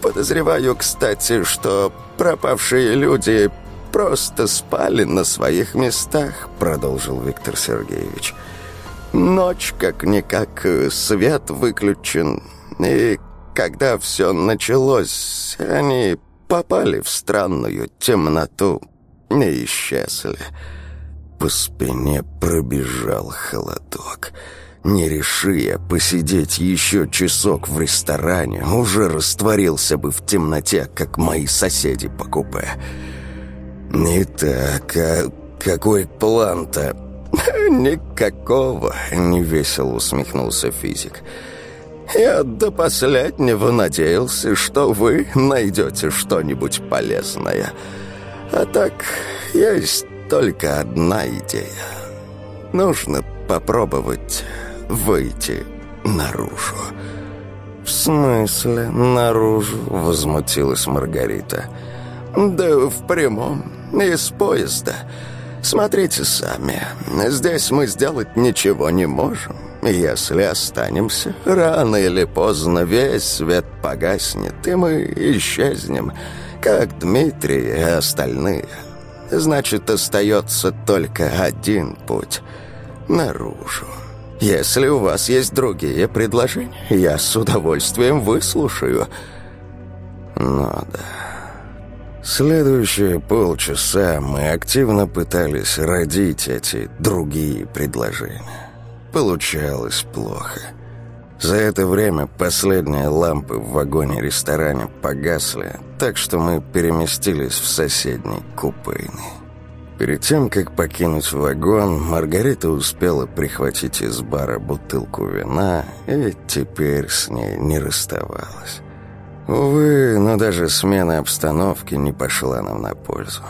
Подозреваю, кстати, что пропавшие люди просто спали на своих местах, продолжил Виктор Сергеевич. Ночь, как-никак, свет выключен, и когда все началось, они попали в странную темноту и исчезли. По спине пробежал холодок. Не реши посидеть еще часок в ресторане, уже растворился бы в темноте, как мои соседи по купе. «Итак, а какой план-то?» «Никакого», — невесело усмехнулся физик. «Я до последнего надеялся, что вы найдете что-нибудь полезное. А так, есть только одна идея. Нужно попробовать выйти наружу». «В смысле наружу?» — возмутилась Маргарита. «Да в прямом, из поезда. Смотрите сами, здесь мы сделать ничего не можем. Если останемся, рано или поздно весь свет погаснет, и мы исчезнем, как Дмитрий и остальные. Значит, остается только один путь — наружу». Если у вас есть другие предложения, я с удовольствием выслушаю». Ну да. Следующие полчаса мы активно пытались родить эти другие предложения. Получалось плохо. За это время последние лампы в вагоне-ресторане погасли, так что мы переместились в соседний купейный. Перед тем, как покинуть вагон, Маргарита успела прихватить из бара бутылку вина и теперь с ней не расставалась. Увы, но даже смена обстановки не пошла нам на пользу.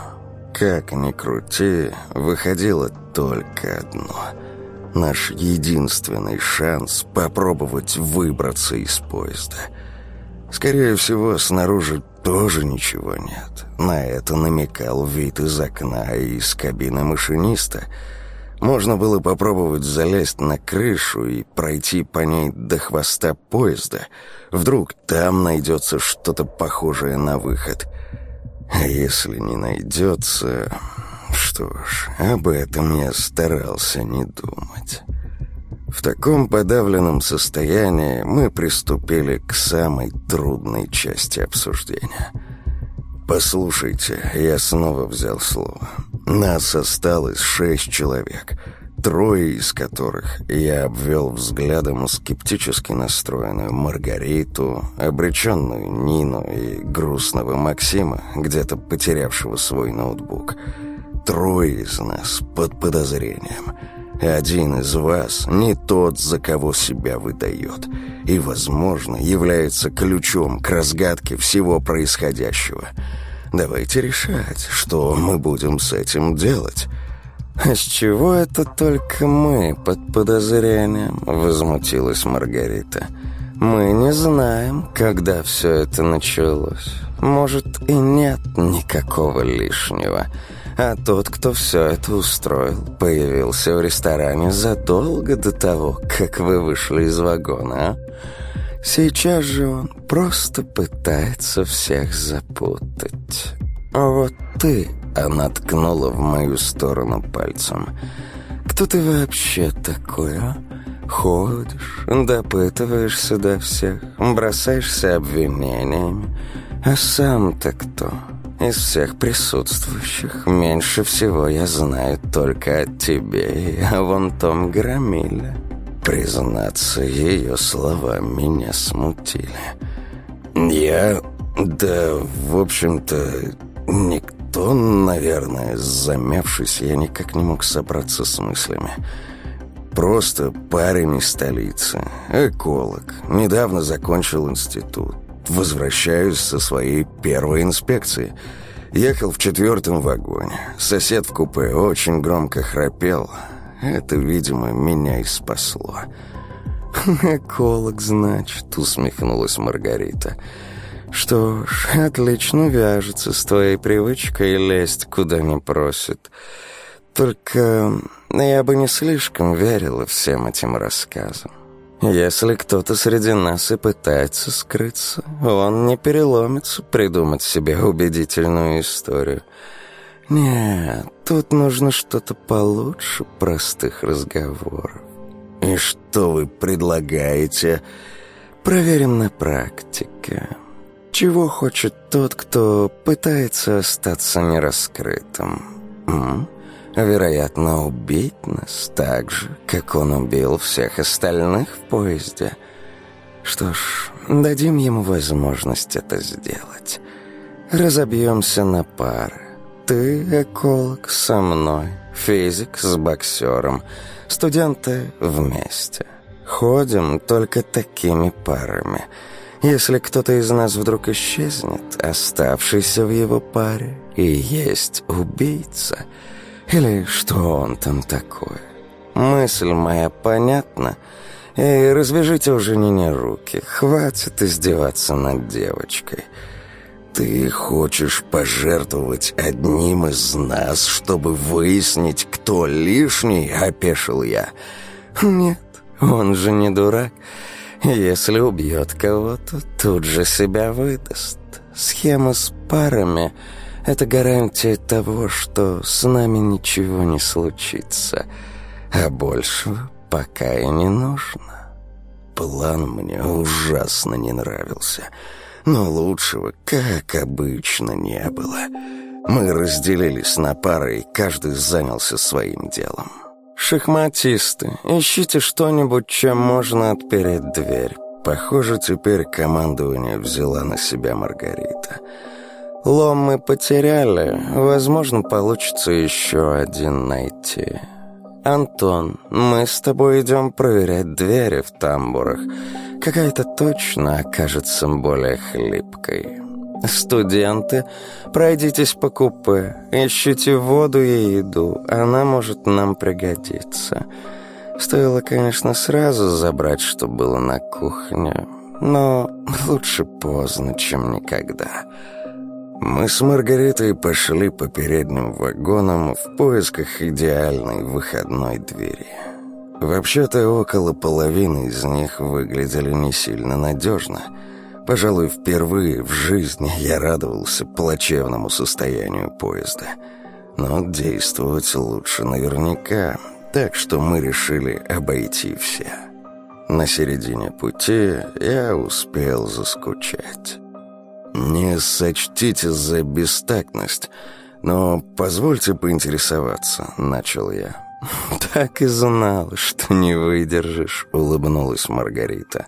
Как ни крути, выходило только одно. Наш единственный шанс попробовать выбраться из поезда. Скорее всего, снаружи тоже ничего нет. На это намекал вид из окна и из кабины машиниста. Можно было попробовать залезть на крышу и пройти по ней до хвоста поезда. Вдруг там найдется что-то похожее на выход. А если не найдется... Что ж, об этом я старался не думать». В таком подавленном состоянии мы приступили к самой трудной части обсуждения. «Послушайте, я снова взял слово. Нас осталось шесть человек, трое из которых я обвел взглядом скептически настроенную Маргариту, обреченную Нину и грустного Максима, где-то потерявшего свой ноутбук. Трое из нас под подозрением». Один из вас не тот, за кого себя выдает, и, возможно, является ключом к разгадке всего происходящего. Давайте решать, что мы будем с этим делать». «А с чего это только мы под подозрением?» — возмутилась Маргарита. «Мы не знаем, когда все это началось. Может, и нет никакого лишнего». А тот, кто все это устроил, появился в ресторане задолго до того, как вы вышли из вагона, а? Сейчас же он просто пытается всех запутать. Вот ты, она ткнула в мою сторону пальцем. Кто ты вообще такой, а? Ходишь, допытываешься до всех, бросаешься обвинениями. А сам-то кто? Из всех присутствующих меньше всего я знаю только о тебе и о вон том громиле. Признаться, ее слова меня смутили. Я... да, в общем-то, никто, наверное, замявшись, я никак не мог собраться с мыслями. Просто парень из столицы, эколог, недавно закончил институт. Возвращаюсь со своей первой инспекции. Ехал в четвертом вагоне. Сосед в купе очень громко храпел. Это, видимо, меня и спасло. «Эколог, значит», — усмехнулась Маргарита. «Что ж, отлично вяжется с твоей привычкой лезть, куда не просит. Только я бы не слишком верила всем этим рассказам. Если кто-то среди нас и пытается скрыться, он не переломится придумать себе убедительную историю. Нет, тут нужно что-то получше простых разговоров. И что вы предлагаете? Проверим на практике. Чего хочет тот, кто пытается остаться нераскрытым? М? Вероятно, убить нас так же, как он убил всех остальных в поезде. Что ж, дадим ему возможность это сделать. Разобьемся на пары. Ты, эколог, со мной, физик с боксером, студенты вместе. Ходим только такими парами. Если кто-то из нас вдруг исчезнет, оставшийся в его паре и есть убийца — или что он там такое? Мысль моя понятна. И развяжите уже не руки. Хватит издеваться над девочкой. Ты хочешь пожертвовать одним из нас, чтобы выяснить, кто лишний, опешил я. Нет, он же не дурак. Если убьет кого-то, тут же себя выдаст. Схема с парами это гарантия того, что с нами ничего не случится, а большего пока и не нужно. План мне ужасно не нравился, но лучшего, как обычно, не было. Мы разделились на пары, и каждый занялся своим делом. «Шахматисты, ищите что-нибудь, чем можно отпереть дверь». Похоже, теперь командование взяла на себя Маргарита. Лом мы потеряли, возможно, получится еще один найти. Антон, мы с тобой идем проверять двери в тамбурах. Какая-то точно окажется более хлипкой. Студенты, пройдитесь по купе, ищите воду и еду, она может нам пригодиться. Стоило, конечно, сразу забрать, что было на кухне, но лучше поздно, чем никогда». Мы с Маргаритой пошли по передним вагонам в поисках идеальной выходной двери. Вообще-то около половины из них выглядели не сильно надежно. Пожалуй, впервые в жизни я радовался плачевному состоянию поезда. Но действовать лучше наверняка, так что мы решили обойти все. На середине пути я успел заскучать. «Не сочтите за бестактность, но позвольте поинтересоваться», — начал я. «Так и знал, что не выдержишь», — улыбнулась Маргарита.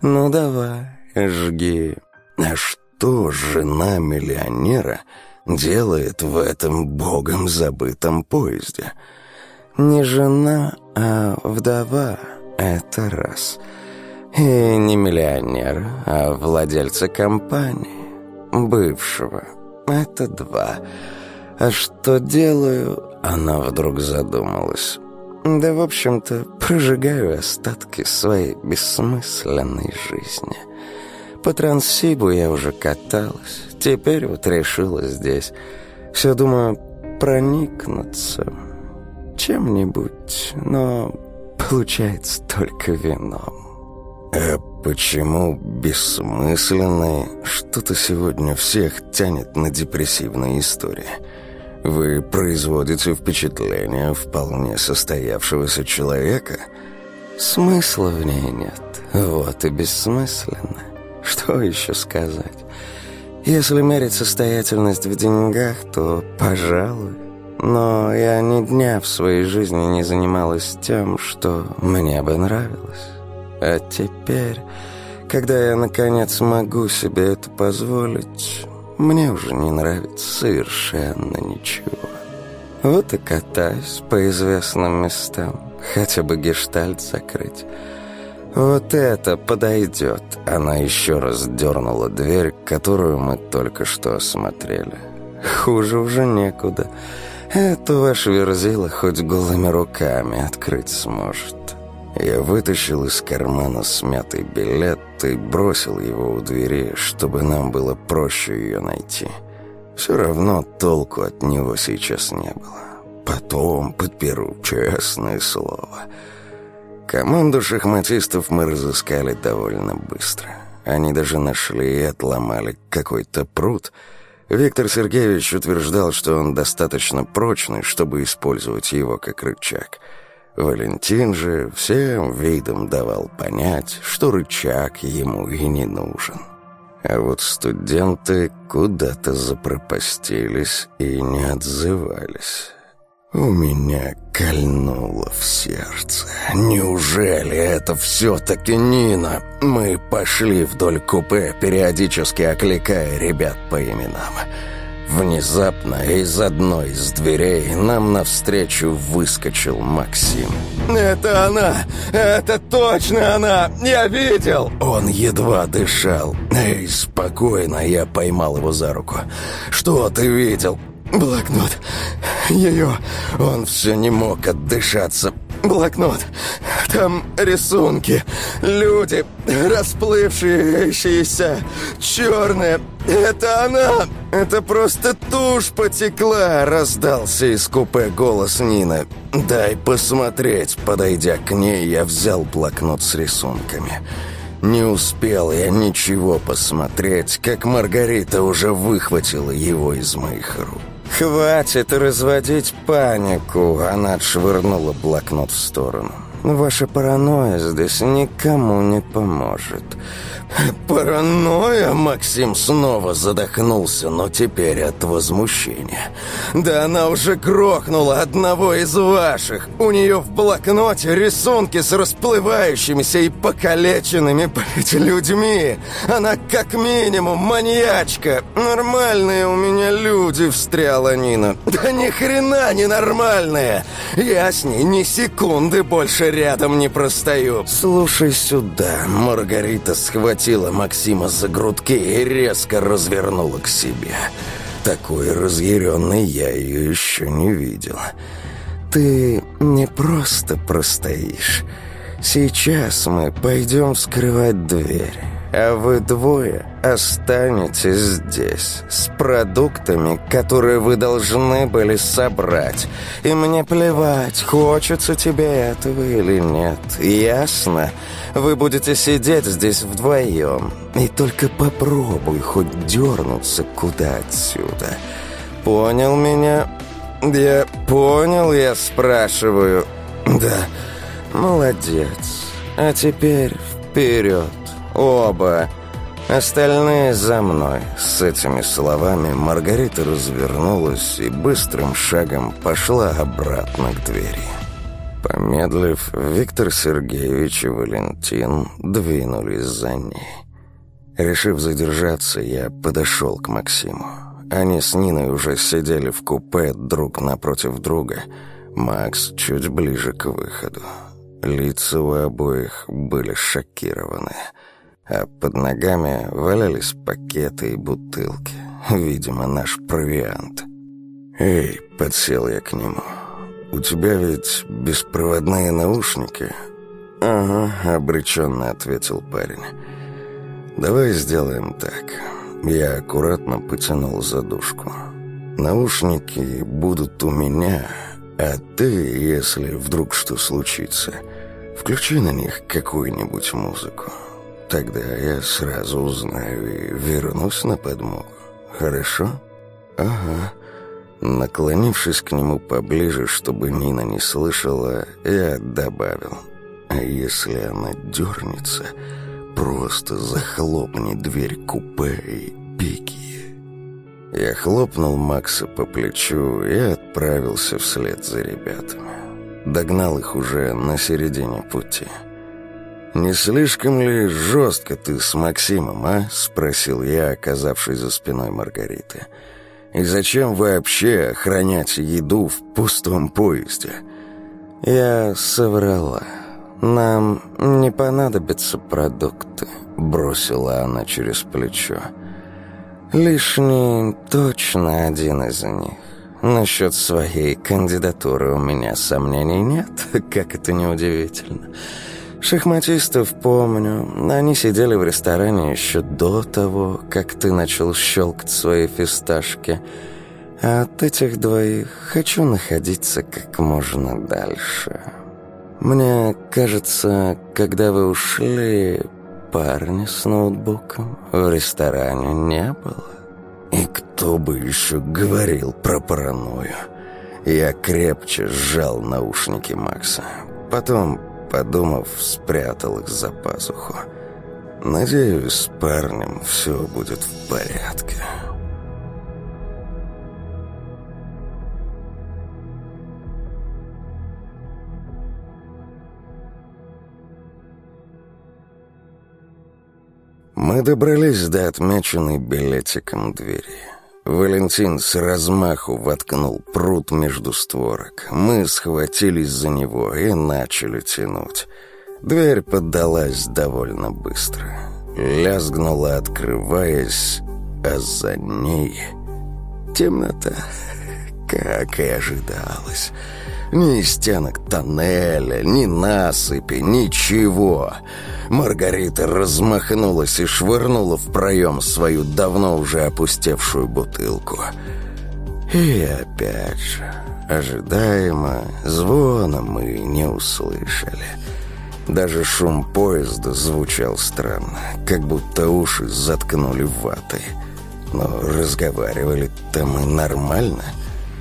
«Ну давай, жги». «А что жена миллионера делает в этом богом забытом поезде?» «Не жена, а вдова, это раз». И не миллионер, а владельца компании. Бывшего. Это два. А что делаю? Она вдруг задумалась. Да, в общем-то, прожигаю остатки своей бессмысленной жизни. По Транссибу я уже каталась. Теперь вот решила здесь. Все думаю проникнуться чем-нибудь, но получается только вином. «А почему бессмысленные? Что-то сегодня всех тянет на депрессивные истории. Вы производите впечатление вполне состоявшегося человека?» «Смысла в ней нет. Вот и бессмысленно. Что еще сказать? Если мерить состоятельность в деньгах, то пожалуй. Но я ни дня в своей жизни не занималась тем, что мне бы нравилось». А теперь, когда я наконец могу себе это позволить, мне уже не нравится совершенно ничего. Вот и катаюсь по известным местам, хотя бы гештальт закрыть. Вот это подойдет. Она еще раз дернула дверь, которую мы только что осмотрели. Хуже уже некуда. Это ваш верзила хоть голыми руками открыть сможет. Я вытащил из кармана смятый билет и бросил его у двери, чтобы нам было проще ее найти. Все равно толку от него сейчас не было. Потом подперу, честное слово. Команду шахматистов мы разыскали довольно быстро. Они даже нашли и отломали какой-то пруд. Виктор Сергеевич утверждал, что он достаточно прочный, чтобы использовать его как рычаг — Валентин же всем видом давал понять, что рычаг ему и не нужен. А вот студенты куда-то запропастились и не отзывались. У меня кольнуло в сердце. Неужели это все-таки Нина? Мы пошли вдоль купе, периодически окликая ребят по именам. Внезапно из одной из дверей нам навстречу выскочил Максим. «Это она! Это точно она! Я видел!» Он едва дышал. «Эй, спокойно!» Я поймал его за руку. «Что ты видел?» «Блокнот. Ее...» Он все не мог отдышаться. Блокнот. Там рисунки. Люди, расплывшиеся, черные. Это она! Это просто тушь потекла!» Раздался из купе голос Нины. «Дай посмотреть!» Подойдя к ней, я взял блокнот с рисунками. Не успел я ничего посмотреть, как Маргарита уже выхватила его из моих рук. «Хватит разводить панику!» Она отшвырнула блокнот в сторону. «Ваша паранойя здесь никому не поможет. Паранойя, Максим снова задохнулся, но теперь от возмущения. Да она уже грохнула одного из ваших. У нее в блокноте рисунки с расплывающимися и покалеченными, блядь, людьми. Она как минимум маньячка. Нормальные у меня люди, встряла Нина. Да ни хрена не нормальные. Я с ней ни секунды больше рядом не простою. Слушай сюда, Маргарита схватила схватила Максима за грудки и резко развернула к себе. Такой разъяренной я ее еще не видел. «Ты не просто простоишь. Сейчас мы пойдем вскрывать дверь» а вы двое останетесь здесь с продуктами, которые вы должны были собрать. И мне плевать, хочется тебе этого или нет. Ясно? Вы будете сидеть здесь вдвоем. И только попробуй хоть дернуться куда отсюда. Понял меня? Я понял, я спрашиваю. Да, молодец. А теперь вперед. Оба. Остальные за мной. С этими словами Маргарита развернулась и быстрым шагом пошла обратно к двери. Помедлив, Виктор Сергеевич и Валентин двинулись за ней. Решив задержаться, я подошел к Максиму. Они с Ниной уже сидели в купе друг напротив друга. Макс чуть ближе к выходу. Лица у обоих были шокированы а под ногами валялись пакеты и бутылки. Видимо, наш провиант. «Эй!» — подсел я к нему. «У тебя ведь беспроводные наушники?» «Ага», — обреченно ответил парень. «Давай сделаем так». Я аккуратно потянул задушку. «Наушники будут у меня, а ты, если вдруг что случится, включи на них какую-нибудь музыку». Тогда я сразу узнаю и вернусь на подмогу. Хорошо? Ага. Наклонившись к нему поближе, чтобы Нина не слышала, я добавил. А если она дернется, просто захлопни дверь купе и пики. Я хлопнул Макса по плечу и отправился вслед за ребятами. Догнал их уже на середине пути. «Не слишком ли жестко ты с Максимом, а?» — спросил я, оказавшись за спиной Маргариты. «И зачем вообще охранять еду в пустом поезде?» Я соврала. «Нам не понадобятся продукты», — бросила она через плечо. «Лишний точно один из них. Насчет своей кандидатуры у меня сомнений нет, как это неудивительно». Шахматистов помню. Они сидели в ресторане еще до того, как ты начал щелкать свои фисташки. А от этих двоих хочу находиться как можно дальше. Мне кажется, когда вы ушли, парня с ноутбуком в ресторане не было. И кто бы еще говорил про паранойю? Я крепче сжал наушники Макса. Потом подумав, спрятал их за пазуху. Надеюсь, с парнем все будет в порядке. Мы добрались до отмеченной билетиком двери. Валентин с размаху воткнул пруд между створок. Мы схватились за него и начали тянуть. Дверь поддалась довольно быстро. Лязгнула, открываясь, а за ней темнота, как и ожидалось. Ни стенок тоннеля, ни насыпи, ничего. Маргарита размахнулась и швырнула в проем свою давно уже опустевшую бутылку. И опять же, ожидаемо, звона мы не услышали. Даже шум поезда звучал странно, как будто уши заткнули ватой. Но разговаривали-то мы нормально —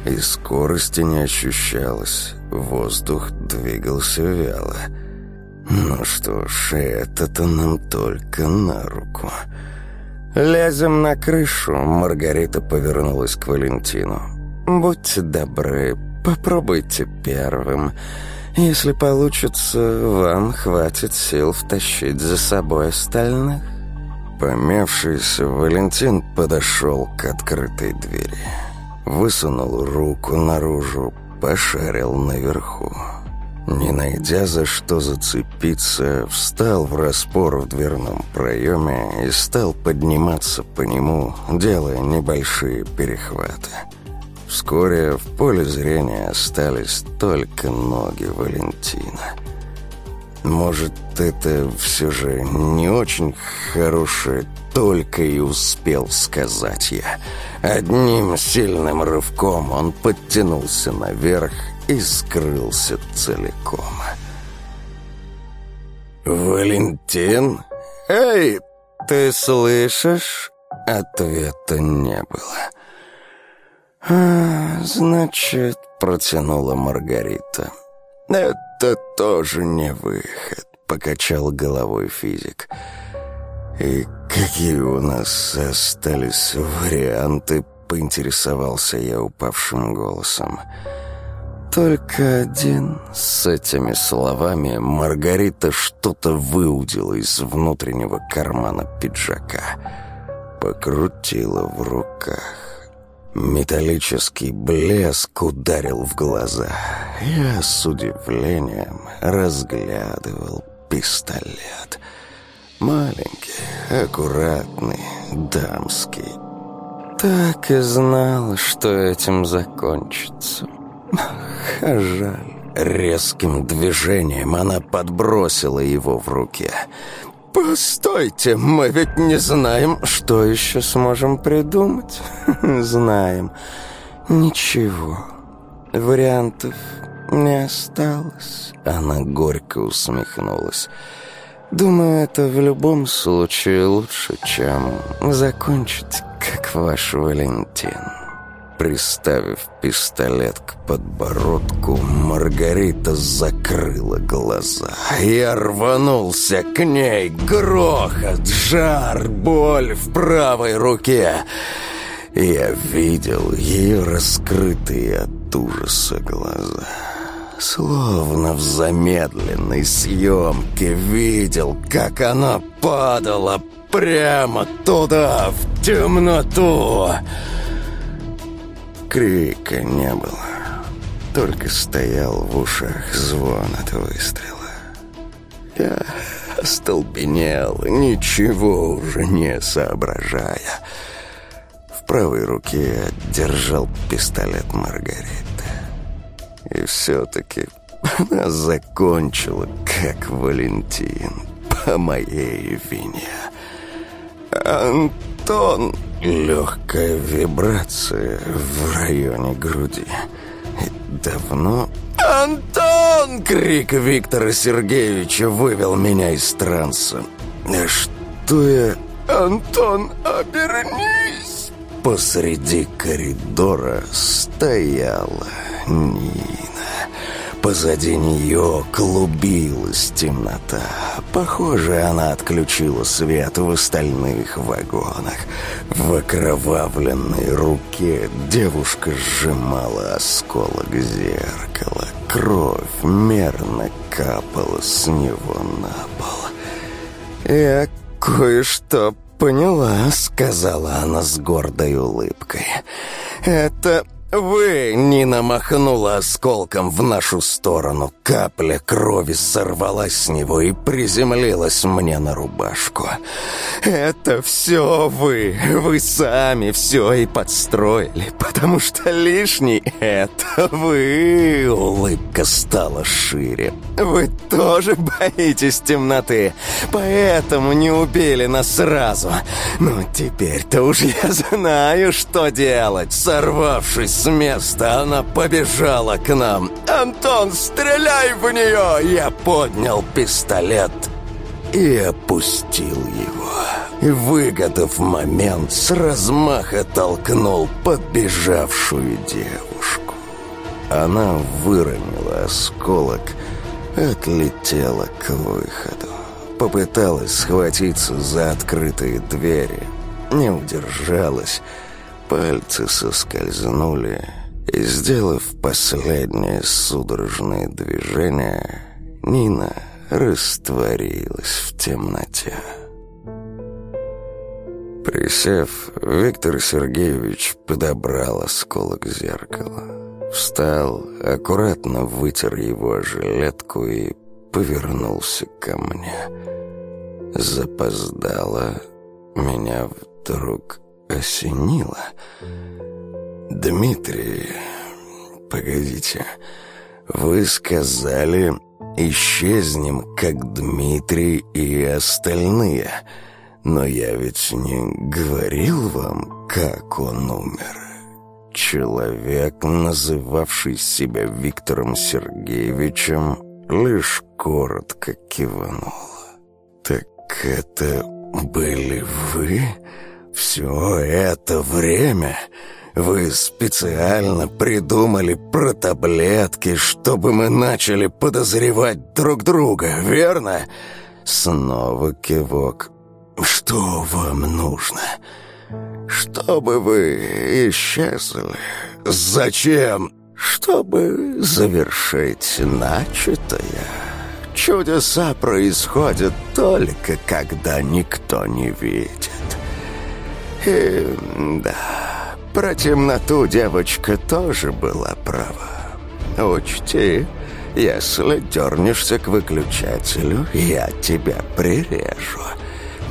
и скорости не ощущалось, воздух двигался вяло. Ну что ж, это-то нам только на руку. «Лезем на крышу», — Маргарита повернулась к Валентину. «Будьте добры, попробуйте первым. Если получится, вам хватит сил втащить за собой остальных». Помявшийся, Валентин подошел к открытой двери. Высунул руку наружу, пошарил наверху. Не найдя за что зацепиться, встал в распор в дверном проеме и стал подниматься по нему, делая небольшие перехваты. Вскоре в поле зрения остались только ноги Валентина. Может, это все же не очень хорошее только и успел сказать я. Одним сильным рывком он подтянулся наверх и скрылся целиком. «Валентин? Эй, ты слышишь?» Ответа не было. «А, значит, протянула Маргарита. Это тоже не выход», — покачал головой физик. «И какие у нас остались варианты?» — поинтересовался я упавшим голосом. «Только один». С этими словами Маргарита что-то выудила из внутреннего кармана пиджака. Покрутила в руках. Металлический блеск ударил в глаза. Я с удивлением разглядывал пистолет. Маленький, аккуратный, дамский. Так и знал, что этим закончится. Жаль. Резким движением она подбросила его в руке. «Постойте, мы ведь не знаем, что еще сможем придумать?» «Знаем. Ничего. Вариантов не осталось». Она горько усмехнулась. «Думаю, это в любом случае лучше, чем закончить, как ваш Валентин». Приставив пистолет к подбородку, Маргарита закрыла глаза. Я рванулся к ней. Грохот, жар, боль в правой руке. Я видел ее раскрытые от ужаса глаза. Словно в замедленной съемке видел, как она падала прямо туда, в темноту. Крика не было. Только стоял в ушах звон от выстрела. Я остолбенел, ничего уже не соображая. В правой руке держал пистолет Маргариты. И все-таки она закончила, как Валентин, по моей вине. «Антон!» Легкая вибрация в районе груди. Давно... «Антон!» — крик Виктора Сергеевича вывел меня из транса. «Что я...» «Антон, обернись!» Посреди коридора стояла Нина. Позади нее клубилась темнота. Похоже, она отключила свет в остальных вагонах. В окровавленной руке девушка сжимала осколок зеркала. Кровь мерно капала с него на пол. «Я кое-что поняла», — сказала она с гордой улыбкой. «Это «Вы!» — Нина махнула осколком в нашу сторону. Капля крови сорвалась с него и приземлилась мне на рубашку. «Это все вы! Вы сами все и подстроили, потому что лишний — это вы!» Улыбка стала шире. «Вы тоже боитесь темноты, поэтому не убили нас сразу. Ну, теперь-то уж я знаю, что делать, сорвавшись места, она побежала к нам. «Антон, стреляй в нее!» Я поднял пистолет и опустил его. И, выгодав момент, с размаха толкнул подбежавшую девушку. Она выронила осколок, отлетела к выходу. Попыталась схватиться за открытые двери. Не удержалась. Пальцы соскользнули. И, сделав последнее судорожное движение, Нина растворилась в темноте. Присев, Виктор Сергеевич подобрал осколок зеркала. Встал, аккуратно вытер его жилетку и повернулся ко мне. Запоздало, меня вдруг осенило. «Дмитрий, погодите, вы сказали, исчезнем, как Дмитрий и остальные». Но я ведь не говорил вам, как он умер. Человек, называвший себя Виктором Сергеевичем, лишь коротко кивнул. «Так это были вы? Все это время вы специально придумали про таблетки, чтобы мы начали подозревать друг друга, верно?» Снова кивок «Что вам нужно? Чтобы вы исчезли. Зачем? Чтобы завершить начатое. Чудеса происходят только, когда никто не видит. И да, про темноту девочка тоже была права. Учти, если дернешься к выключателю, я тебя прирежу».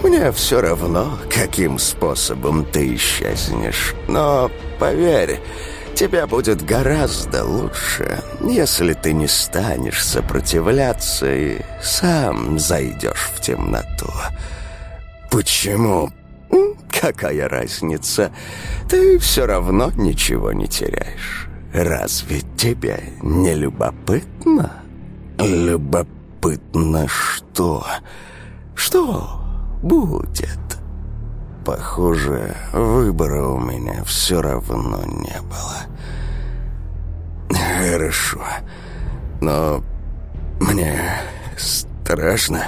Мне все равно, каким способом ты исчезнешь. Но поверь, тебе будет гораздо лучше, если ты не станешь сопротивляться и сам зайдешь в темноту. Почему? Какая разница? Ты все равно ничего не теряешь. Разве тебе не любопытно? Любопытно что? Что? будет. Похоже, выбора у меня все равно не было. Хорошо, но мне страшно.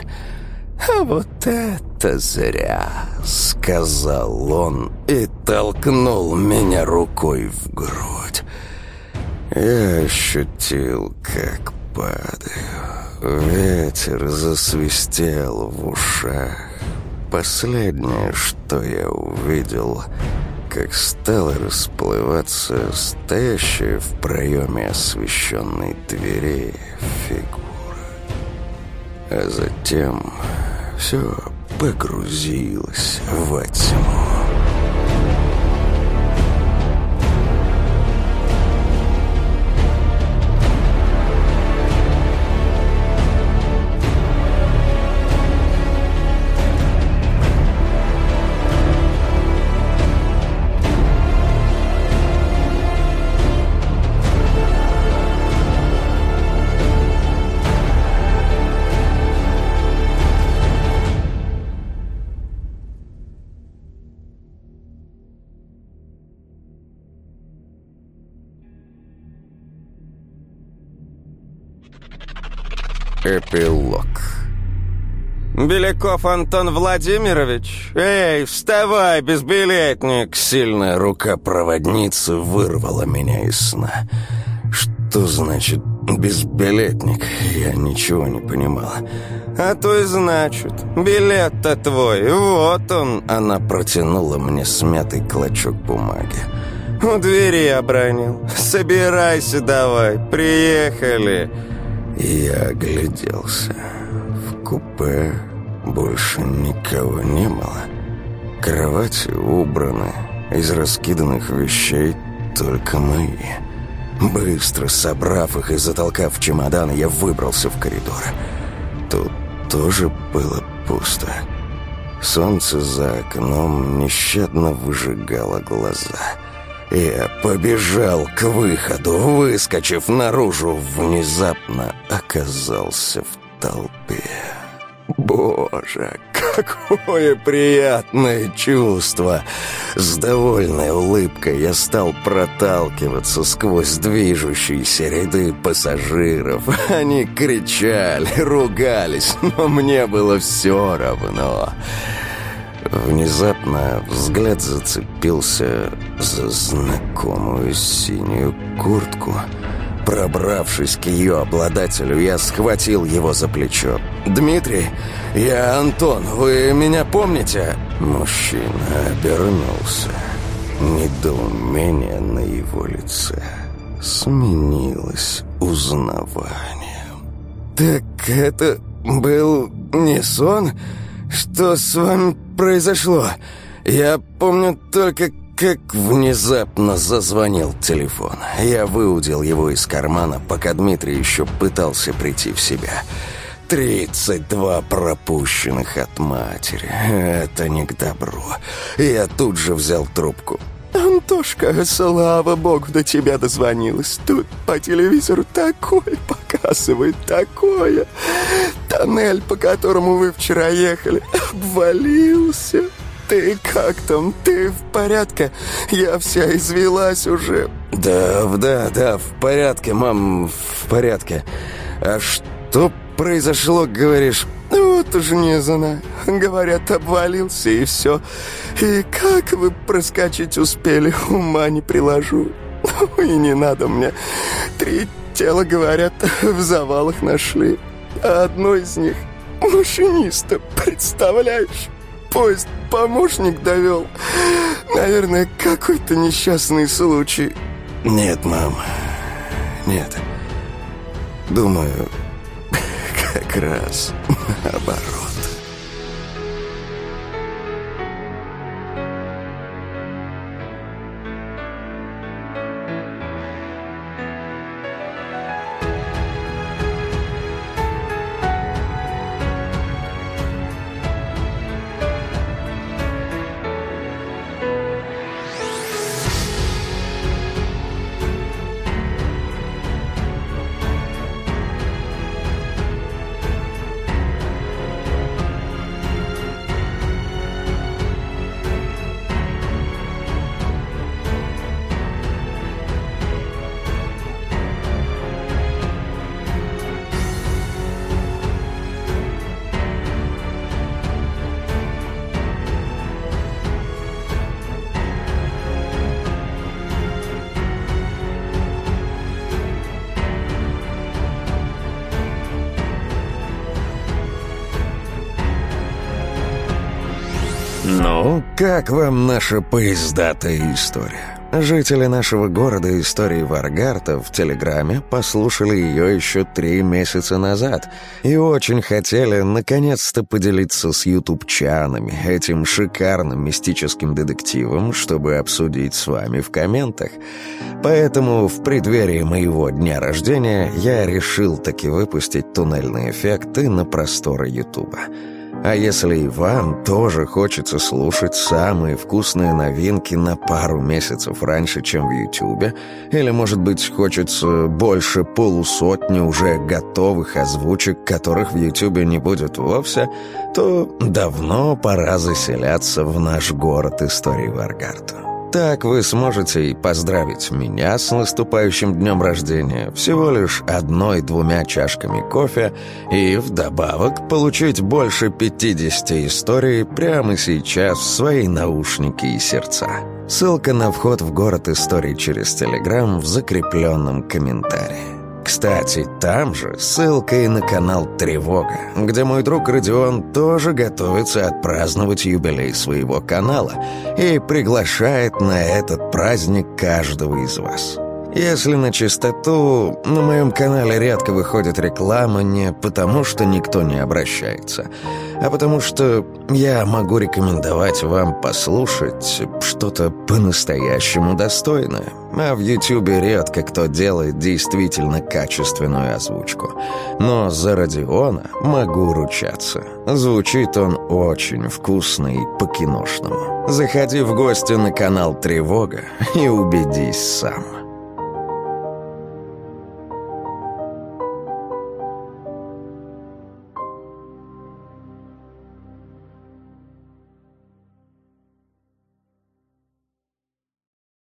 А вот это зря, сказал он и толкнул меня рукой в грудь. Я ощутил, как падаю. Ветер засвистел в ушах. Последнее, что я увидел, как стала расплываться стоящая в проеме освещенной двери фигура. А затем все погрузилось во тьму. Эпилог «Беляков Антон Владимирович? Эй, вставай, безбилетник!» Сильная рука проводницы вырвала меня из сна. Что значит «безбилетник»? Я ничего не понимала. «А то и значит. Билет-то твой, вот он!» Она протянула мне смятый клочок бумаги. «У двери обронил. Собирайся давай, приехали!» Я огляделся. В купе больше никого не было. Кровати убраны, из раскиданных вещей только мои. Быстро собрав их и затолкав в чемодан, я выбрался в коридор. Тут тоже было пусто. Солнце за окном нещадно выжигало глаза — я побежал к выходу, выскочив наружу, внезапно оказался в толпе. Боже, какое приятное чувство! С довольной улыбкой я стал проталкиваться сквозь движущиеся ряды пассажиров. Они кричали, ругались, но мне было все равно. Внезапно взгляд зацепился за знакомую синюю куртку — Пробравшись к ее обладателю, я схватил его за плечо. «Дмитрий, я Антон, вы меня помните?» Мужчина обернулся. Недоумение на его лице сменилось узнаванием. «Так это был не сон? Что с вами произошло? Я помню только, как внезапно зазвонил телефон. Я выудил его из кармана, пока Дмитрий еще пытался прийти в себя. Тридцать два пропущенных от матери. Это не к добру. Я тут же взял трубку. «Антошка, слава богу, до тебя дозвонилась. Тут по телевизору такое показывает, такое. Тоннель, по которому вы вчера ехали, обвалился». «Ты как там? Ты в порядке? Я вся извелась уже». «Да, да, да, в порядке, мам, в порядке. А что произошло, говоришь?» «Вот уж не знаю. Говорят, обвалился и все. И как вы проскочить успели, ума не приложу. Ну и не надо мне. Три тела, говорят, в завалах нашли. А одно из них машиниста, представляешь?» поезд помощник довел. Наверное, какой-то несчастный случай. Нет, мам, нет. Думаю, как раз наоборот. как вам наша поездатая история? Жители нашего города истории Варгарта в Телеграме послушали ее еще три месяца назад и очень хотели наконец-то поделиться с ютубчанами этим шикарным мистическим детективом, чтобы обсудить с вами в комментах. Поэтому в преддверии моего дня рождения я решил таки выпустить туннельные эффекты на просторы ютуба. А если и вам тоже хочется слушать самые вкусные новинки на пару месяцев раньше, чем в Ютубе, или, может быть, хочется больше полусотни уже готовых озвучек, которых в Ютубе не будет вовсе, то давно пора заселяться в наш город истории Варгарта. Так вы сможете и поздравить меня с наступающим днем рождения всего лишь одной-двумя чашками кофе и вдобавок получить больше 50 историй прямо сейчас в свои наушники и сердца. Ссылка на вход в город истории через Телеграм в закрепленном комментарии. Кстати, там же ссылка и на канал «Тревога», где мой друг Родион тоже готовится отпраздновать юбилей своего канала и приглашает на этот праздник каждого из вас. Если на чистоту, на моем канале редко выходит реклама не потому, что никто не обращается, а потому что я могу рекомендовать вам послушать что-то по-настоящему достойное. А в Ютубе редко кто делает действительно качественную озвучку. Но за Родиона могу ручаться. Звучит он очень вкусно и по-киношному. Заходи в гости на канал «Тревога» и убедись сам.